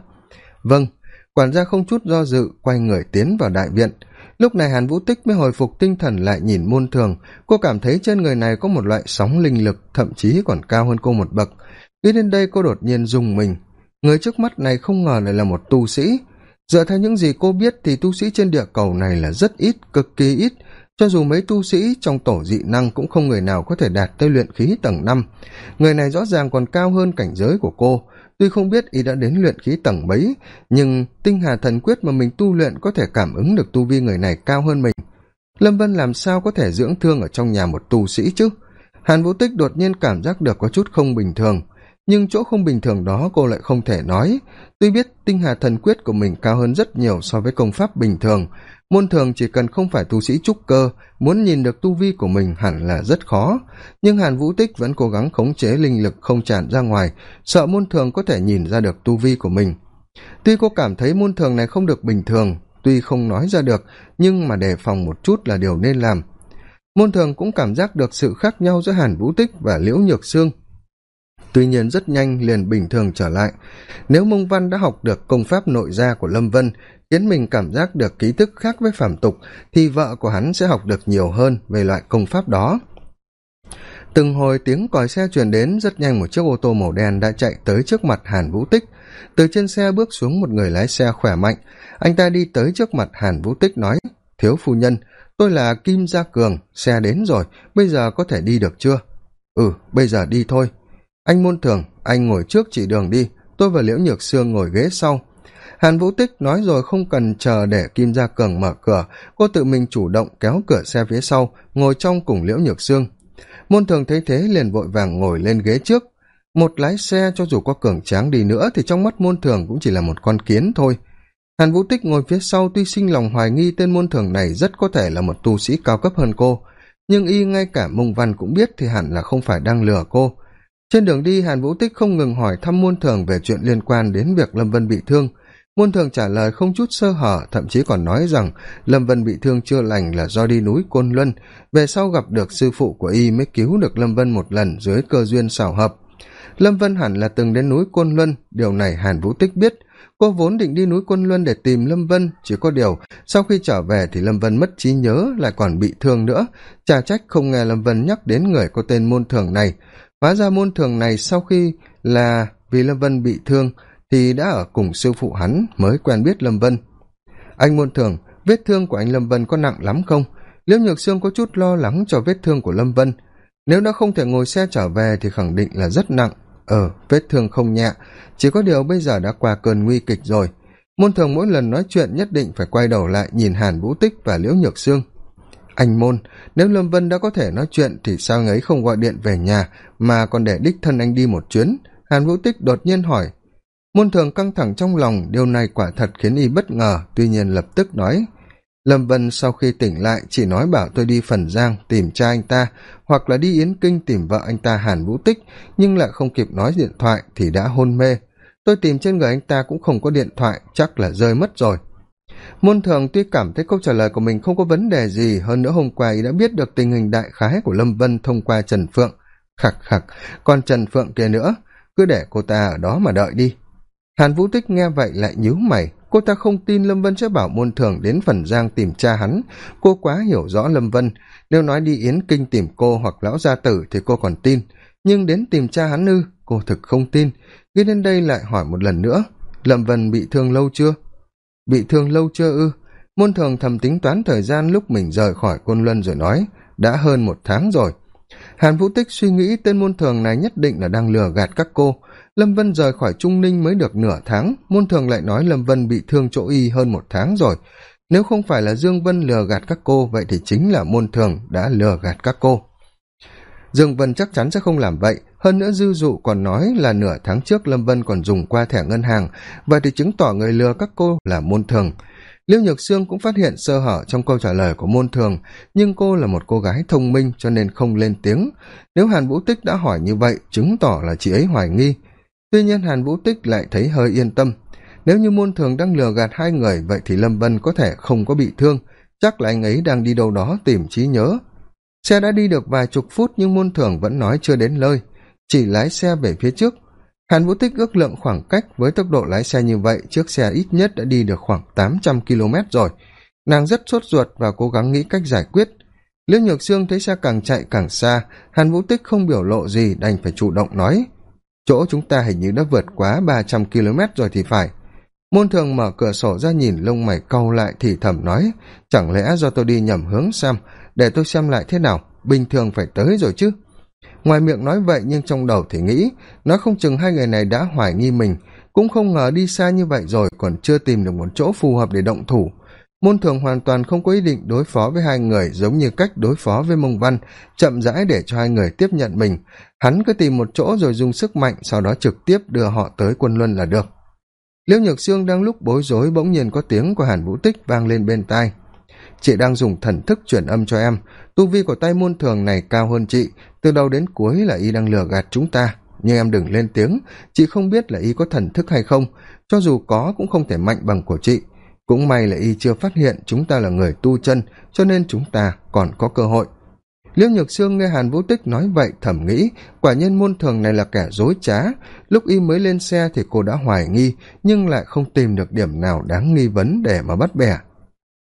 Vâng quản gia không chút do dự quay người tiến vào đại viện. Lúc này hàn vũ tích mới hồi phục tinh thần lại nhìn môn thường. Cô cảm thấy trên người này có một loại sóng linh lực, thậm chí còn cao hơn cô một bậc. Nghĩ đến đây cô đột nhiên dùng mình người trước mắt này không ngờ lại là một tu sĩ. Dựa theo những gì cô biết thì tu sĩ trên địa cầu này là rất ít, cực kỳ ít. Cho dù mấy tu sĩ trong tổ dị năng cũng không người nào có thể đạt tới luyện khí tầng năm. Người này rõ ràng còn cao hơn cảnh giới của cô. Tuy không biết y đã đến luyện khí tầng mấy, nhưng tinh hà thần quyết mà mình tu luyện có thể cảm ứng được tu vi người này cao hơn mình. Lâm vân làm sao có thể dưỡng thương ở trong nhà một tu sĩ chứ? Hàn vũ tích đột nhiên cảm giác được có chút không bình thường nhưng chỗ không bình thường đó cô lại không thể nói. Tuy biết tinh hà thần quyết của mình cao hơn rất nhiều so với công pháp bình thường, môn thường chỉ cần không phải tu sĩ trúc cơ, muốn nhìn được tu vi của mình hẳn là rất khó. Nhưng hàn vũ tích vẫn cố gắng khống chế linh lực không tràn ra ngoài, sợ môn thường có thể nhìn ra được tu vi của mình. Tuy cô cảm thấy môn thường này không được bình thường, tuy không nói ra được, nhưng mà đề phòng một chút là điều nên làm. Môn thường cũng cảm giác được sự khác nhau giữa hàn vũ tích và liễu nhược sương tuy nhiên rất nhanh liền bình thường trở lại. Nếu mông văn đã học được công pháp nội gia của lâm vân, khiến mình cảm giác được ký thức khác với phàm tục, thì vợ của hắn sẽ học được nhiều hơn về loại công pháp đó. Từng hồi tiếng còi xe truyền đến, rất nhanh một chiếc ô tô màu đen đã chạy tới trước mặt hàn vũ tích. Từ trên xe bước xuống một người lái xe khỏe mạnh. Anh ta đi tới trước mặt hàn vũ tích nói, thiếu phu nhân, tôi là kim gia cường, xe đến rồi, bây giờ có thể đi được chưa? Ừ bây giờ đi thôi anh môn thường anh ngồi trước chỉ đường đi, tôi và liễu nhược sương ngồi ghế sau. Hàn vũ tích nói rồi không cần chờ để kim gia cường mở cửa, cô tự mình chủ động kéo cửa xe phía sau, ngồi trong cùng liễu nhược sương. Môn thường thấy thế liền vội vàng ngồi lên ghế trước. Một lái xe cho dù có cường tráng đi nữa thì trong mắt môn thường cũng chỉ là một con kiến thôi. Hàn vũ tích ngồi phía sau tuy sinh lòng hoài nghi tên môn thường này rất có thể là một tu sĩ cao cấp hơn cô, nhưng y ngay cả mông văn cũng biết thì hẳn là không phải đang lừa cô trên đường đi, hàn vũ tích không ngừng hỏi thăm môn thường về chuyện liên quan đến việc lâm vân bị thương. Môn thường trả lời không chút sơ hở, thậm chí còn nói rằng lâm vân bị thương chưa lành là do đi núi côn luân. Về sau gặp được sư phụ của y mới cứu được lâm vân một lần dưới cơ duyên xảo hợp. Lâm vân hẳn là từng đến núi côn luân, điều này hàn vũ tích biết. Cô vốn định đi núi côn luân để tìm lâm vân, chỉ có điều sau khi trở về thì lâm vân mất trí nhớ, lại còn bị thương nữa. Chả trách không nghe lâm vân nhắc đến người có tên môn thường này hóa ra môn thường này sau khi là vì lâm vân bị thương, thì đã ở cùng sư phụ hắn mới quen biết lâm vân. Anh môn thường, vết thương của anh lâm vân có nặng lắm không? Liễu nhược sương có chút lo lắng cho vết thương của lâm vân. Nếu đã không thể ngồi xe trở về thì khẳng định là rất nặng. Ờ vết thương không nhẹ, chỉ có điều bây giờ đã qua cơn nguy kịch rồi. Môn thường mỗi lần nói chuyện nhất định phải quay đầu lại nhìn hàn vũ tích và liễu nhược sương anh môn nếu lâm vân đã có thể nói chuyện thì sao anh ấy không gọi điện về nhà mà còn để đích thân anh đi một chuyến? Hàn vũ tích đột nhiên hỏi. Môn thường căng thẳng trong lòng, điều này quả thật khiến y bất ngờ, tuy nhiên lập tức nói. Lâm vân sau khi tỉnh lại chỉ nói bảo tôi đi phần giang tìm cha anh ta, hoặc là đi yến kinh tìm vợ anh ta hàn vũ tích, nhưng lại không kịp nói điện thoại thì đã hôn mê. Tôi tìm trên người anh ta cũng không có điện thoại, chắc là rơi mất rồi môn thường tuy cảm thấy câu trả lời của mình không có vấn đề gì, hơn nữa hôm qua y đã biết được tình hình đại khái của lâm vân thông qua trần phượng. Khặc khặc còn trần phượng kia nữa, cứ để cô ta ở đó mà đợi đi. Hàn vũ tích nghe vậy lại nhíu mày. Cô ta không tin lâm vân sẽ bảo môn thường đến phần giang tìm cha hắn. Cô quá hiểu rõ lâm vân. Nếu nói đi yến kinh tìm cô hoặc lão gia tử thì cô còn tin. Nhưng đến tìm cha hắn ư, cô thực không tin. Ghi đến đây lại hỏi một lần nữa. Lâm vân bị thương lâu chưa? Bị thương lâu chưa ư? Môn thường thầm tính toán thời gian lúc mình rời khỏi côn luân rồi nói, đã hơn một tháng rồi. Hàn vũ tích suy nghĩ tên môn thường này nhất định là đang lừa gạt các cô. Lâm vân rời khỏi trung ninh mới được nửa tháng, môn thường lại nói lâm vân bị thương chỗ y hơn một tháng rồi. Nếu không phải là dương vân lừa gạt các cô, vậy thì chính là môn thường đã lừa gạt các cô. Dương vân chắc chắn sẽ không làm vậy hơn nữa dư dụ còn nói là nửa tháng trước lâm vân còn dùng qua thẻ ngân hàng, vậy thì chứng tỏ người lừa các cô là môn thường. Liêu nhược sương cũng phát hiện sơ hở trong câu trả lời của môn thường, nhưng cô là một cô gái thông minh cho nên không lên tiếng. Nếu hàn vũ tích đã hỏi như vậy, chứng tỏ là chị ấy hoài nghi. Tuy nhiên hàn vũ tích lại thấy hơi yên tâm. Nếu như môn thường đang lừa gạt hai người, vậy thì lâm vân có thể không có bị thương. Chắc là anh ấy đang đi đâu đó tìm trí nhớ. Xe đã đi được vài chục phút nhưng môn thường vẫn nói chưa đến nơi chỉ lái xe về phía trước. Hàn vũ tích ước lượng khoảng cách với tốc độ lái xe như vậy, chiếc xe ít nhất đã đi được khoảng tám trăm km rồi. Nàng rất sốt ruột và cố gắng nghĩ cách giải quyết. Liễu nhược sương thấy xe càng chạy càng xa, hàn vũ tích không biểu lộ gì, đành phải chủ động nói, chỗ chúng ta hình như đã vượt quá ba trăm km rồi thì phải. Môn thường mở cửa sổ ra nhìn lông mày cau lại thì thầm nói, chẳng lẽ do tôi đi nhầm hướng xem, để tôi xem lại thế nào? Bình thường phải tới rồi chứ ngoài miệng nói vậy, nhưng trong đầu thì nghĩ nó không chừng hai người này đã hoài nghi mình. Cũng không ngờ đi xa như vậy rồi, còn chưa tìm được một chỗ phù hợp để động thủ. Môn thường hoàn toàn không có ý định đối phó với hai người, giống như cách đối phó với mông văn, chậm rãi để cho hai người tiếp nhận mình. Hắn cứ tìm một chỗ rồi dùng sức mạnh, sau đó trực tiếp đưa họ tới quân luân là được. Liễu nhược sương đang lúc bối rối, bỗng nhiên có tiếng của hàn vũ tích vang lên bên tai chị đang dùng thần thức chuyển âm cho em. Tu vi của tay môn thường này cao hơn chị. Từ đầu đến cuối là y đang lừa gạt chúng ta. Nhưng em đừng lên tiếng. Chị không biết là y có thần thức hay không. Cho dù có cũng không thể mạnh bằng của chị. Cũng may là y chưa phát hiện chúng ta là người tu chân, cho nên chúng ta còn có cơ hội. Liễu nhược sương nghe hàn vũ tích nói vậy thầm nghĩ, quả nhiên môn thường này là kẻ dối trá. Lúc y mới lên xe thì cô đã hoài nghi, nhưng lại không tìm được điểm nào đáng nghi vấn để mà bắt bẻ.